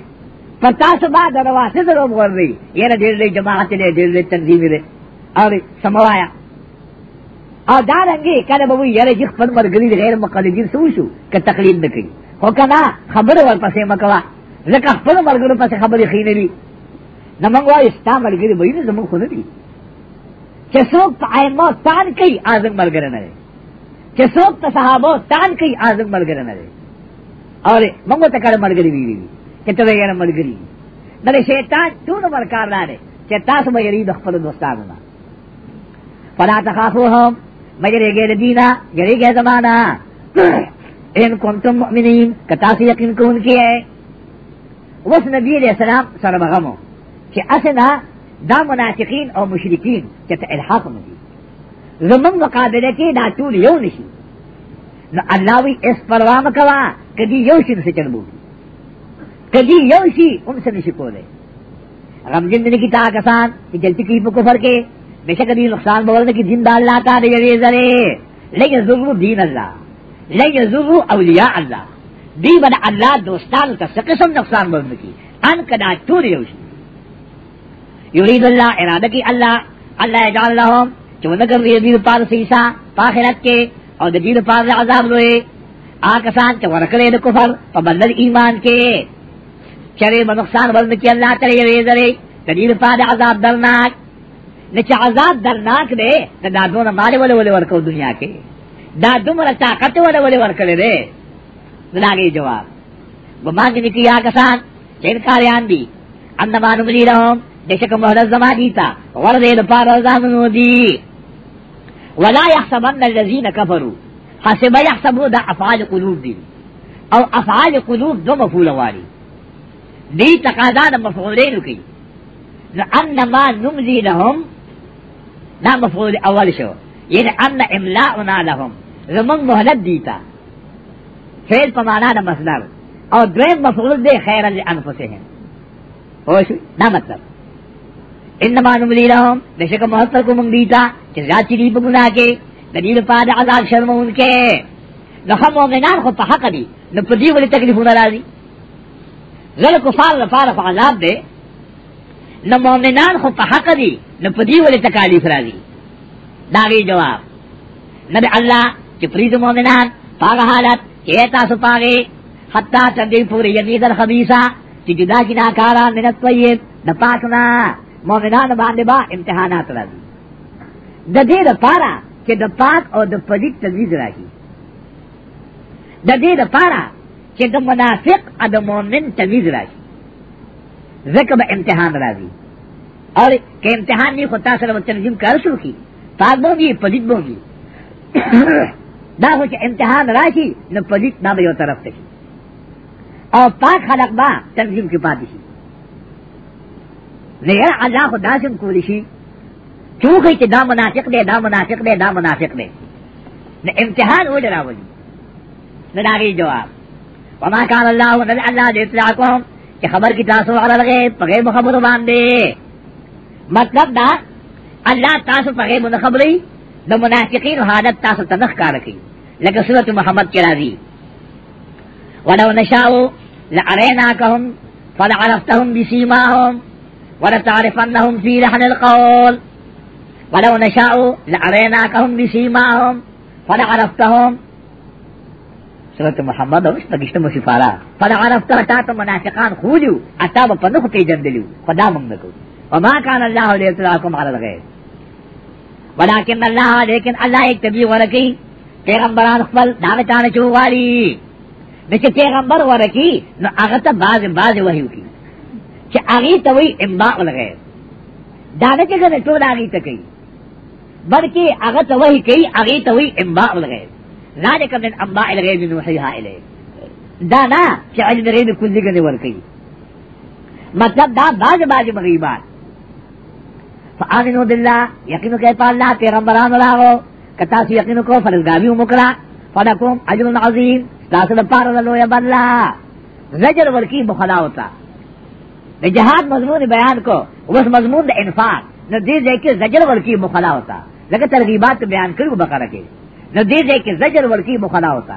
په تاسو باندې رواسه روب ورځي یره ډیر ډیر جماعت دی ډیر ډیر تنظیم دی اره سموایا او دا رنګي کله به وی یره چې خپل مرګري غیر مقلدین سوشو که تقلید نکړي خو کنا خبر ورپسې مکوا لکه خپل مرګرو پسې خبرې خینې دي نه موږ وایو ستا مرګري به نه زموږ خو نه دي چې څوک په ائمه تان کوي اعظم مرګر نه دي چې څوک په صحابه تان کوي اعظم مرګر نه دي اور موږ ته کړه مرګري وی چې ته یې مرګري نه شیطان ټول ورکار لاره چې تاسو به یری د خپل دوستانو نه فلا تخافوهم مجرې ګې دینه ګری ګې زمانہ ان کم تم مؤمنین کتا سے یقین کو ان کی ہے اس نبی علیہ السلام سرمغمو کہ اسنا دا منافقین او مشرکین چې الحاق مدي زمون مقابله کې دا ټول یو نشي نو الله وی اس پروا مکوا کدی یو شي څه چلبو کدی یو شي هم څه نشي کولای غم جن کی تا کسان چې جلتی کی په کفر کې بشک دی نقصان بولنه کې دین د الله تعالی دی لیکن ضرور دین الله لن یزرو اولیاء اللہ دی بدا اللہ دوستان تا سقسم نقصان بند کی ان کدا توری ہوشی یرید اللہ ارادہ کی اللہ اللہ اجعل لہم چونکر ریدید پار سیسا پاخرت کے اور دید پار عذاب روئے آکسان چا ورکلے دا کفر پبندل ایمان کے چرے بنقصان بند کی اللہ ترے یویزرے دید پار عذاب درناک نچا عذاب درناک دے نہ دادوں نہ مارے والے والے ورکو دنیا کے دا دومره طاقت ولا ولې ورکړي دي دلاګي جواب ګمان دي کې یا کسان چې کاریان دي انما نملی لهم دشک مهلت زما دیتا ورده لپاره ځانونو دي ولا يحسبن الذين كفروا حسب يحسبوا دا افعال قلوب دي او افعال قلوب دو مفعول واري دي تقاضا د مفعولین کوي انما نملی لهم دا مفعول اول شو یعنی ان املاؤنا لهم زمنگ مہلت دیتا فیل پمانا دا مصدر اور دویم مفعول دے خیر لانفسهم ہوش دا مطلب انما نملی لهم بشک محطر کو منگ دیتا چیز رات چلی بگنا کے دلیل پا دا عذاب شرمون کے نخم مومنان خود پا حق دی نپدی ولی تکلیفون راضی ذل کفار لفار پا عذاب دے نہ مومنان خو په حق دي نه په دی ولې تکالیف راځي داغي جواب نبی الله چې پرید مؤمنان پاغه حالت کې تاسو پاغه حتا تدې پوری یمید الخبيثه چې جدا کی نا کارا من الطيب د پاکنا مؤمنان باندې با امتحانات راځي د دې لپاره چې د پاک او د پلید تمیز راځي د دې لپاره چې د منافق او د مؤمن تمیز راځي زکه به امتحان راځي اور کہ امتحان نہیں ہوتا سر تنظیم کر شروع کی پاک بوں گی پلید بوں گی نہ ہو امتحان راشی نو پلیت نہ یو طرف تشی اور پاک خلق با تنظیم کی پادشی نیا اللہ خدا سم کو لشی چونکہ کہ دا مناسب دے دا مناسب دے دا مناسب دے نہ امتحان ہو جرا ولی نہ داغی جواب وما کان اللہ نہ اللہ دے اطلاع کو کہ خبر کی تاسو علی الغیب پغیب مخبر باندے مطلب دا اللہ تاسو پغیب خبری د منافقین حالت تاسو ته نخ کار کوي لکه سورۃ محمد کې راځي ولو نشاء لاریناکهم فلعرفتهم بسیماهم ولتعرفنهم فی لحن القول ولو نشاء لاریناکهم بسیماهم فلعرفتهم سورۃ محمد او فلا سفاره فلعرفتهم تاسو منافقان خوجو اتا په نوخه پیجن جندلیو خدامنګ نکو وما كان الله ليطلعكم على الغيب ولكن الله لیکن الله ایک تبی ورکی پیغمبران خپل داغه چانه چوغالي دغه پیغمبر ورکی نو هغه ته باز باز وحی وکي چې هغه ته وی امبا ولغه داغه چې کنه ټول هغه ته کوي بلکې هغه ته وحی کوي هغه ته وی امبا ولغه ذالک من انباء الغیب نوحیها الیه دا نه چې علم غیب کلی کنه ورکی مطلب دا باز باز مغیبات فآمنو باللہ یقینو کہ پا اللہ پیغمبران اللہ ہو کتا سی یقینو کو فرزگامی مکلا فلکم عجر عظیم تاسد پار اللہ یا بلہ زجر ورکی بخلا ہوتا جہاد مضمون بیان کو اس مضمون دا انفاق نو دیر دے کے زجر ورکی بخلا ہوتا لگا ترغیبات بیان کرو بقا رکھے نو دیر دے کے زجر ورکی بخلا ہوتا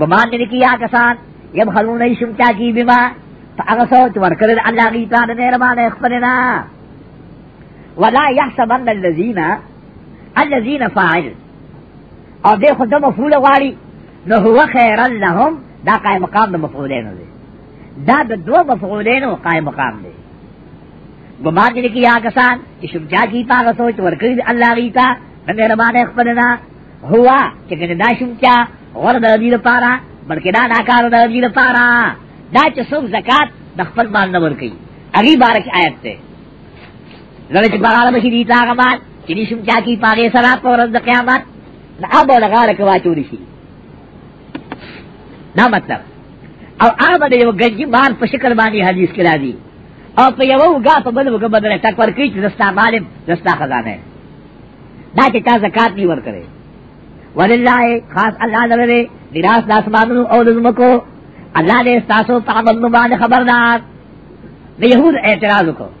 گمان نے کیا کسان یب خلون شمچا کی بیما فاغسو چور کرد اللہ غیتان نیرمان اخبرنا ولا يحسبن الذين الذين فاعل او دې خو د مفعول غواړي نو هو خیر لهم دا قائم مقام د مفعولین دی دا د دوه مفعولین قائم مقام دی ګمان دې کې هغه کسان چې شمجا کی پاغه سوچ ورکړي الله ریتا مهربان خپلنا هوا چې کنه دا شمجا ورد دې لپاره بلکې دا ناکار د دې لپاره دا چې څوک زکات د خپل مال نه ورکړي اغي بارک آیت ته لڑے چھ بغالا بشیدی تاغ مال چنی شم چاکی پاغی سرا پورز دا قیامت نعب و لغار کوا چوری شی نا مطلب او آب دے یو گنجی مار پا شکر بانی حدیث کرا دی او پا یو گا پا بلو گا بدلے تک ورکی چھ دستا مالم دستا خزانہ دا چې تا زکات نیور کرے ولله خاص الله لره دراس داس باندې او لزم کو الله دې تاسو په باندې خبردار د يهود اعتراض کو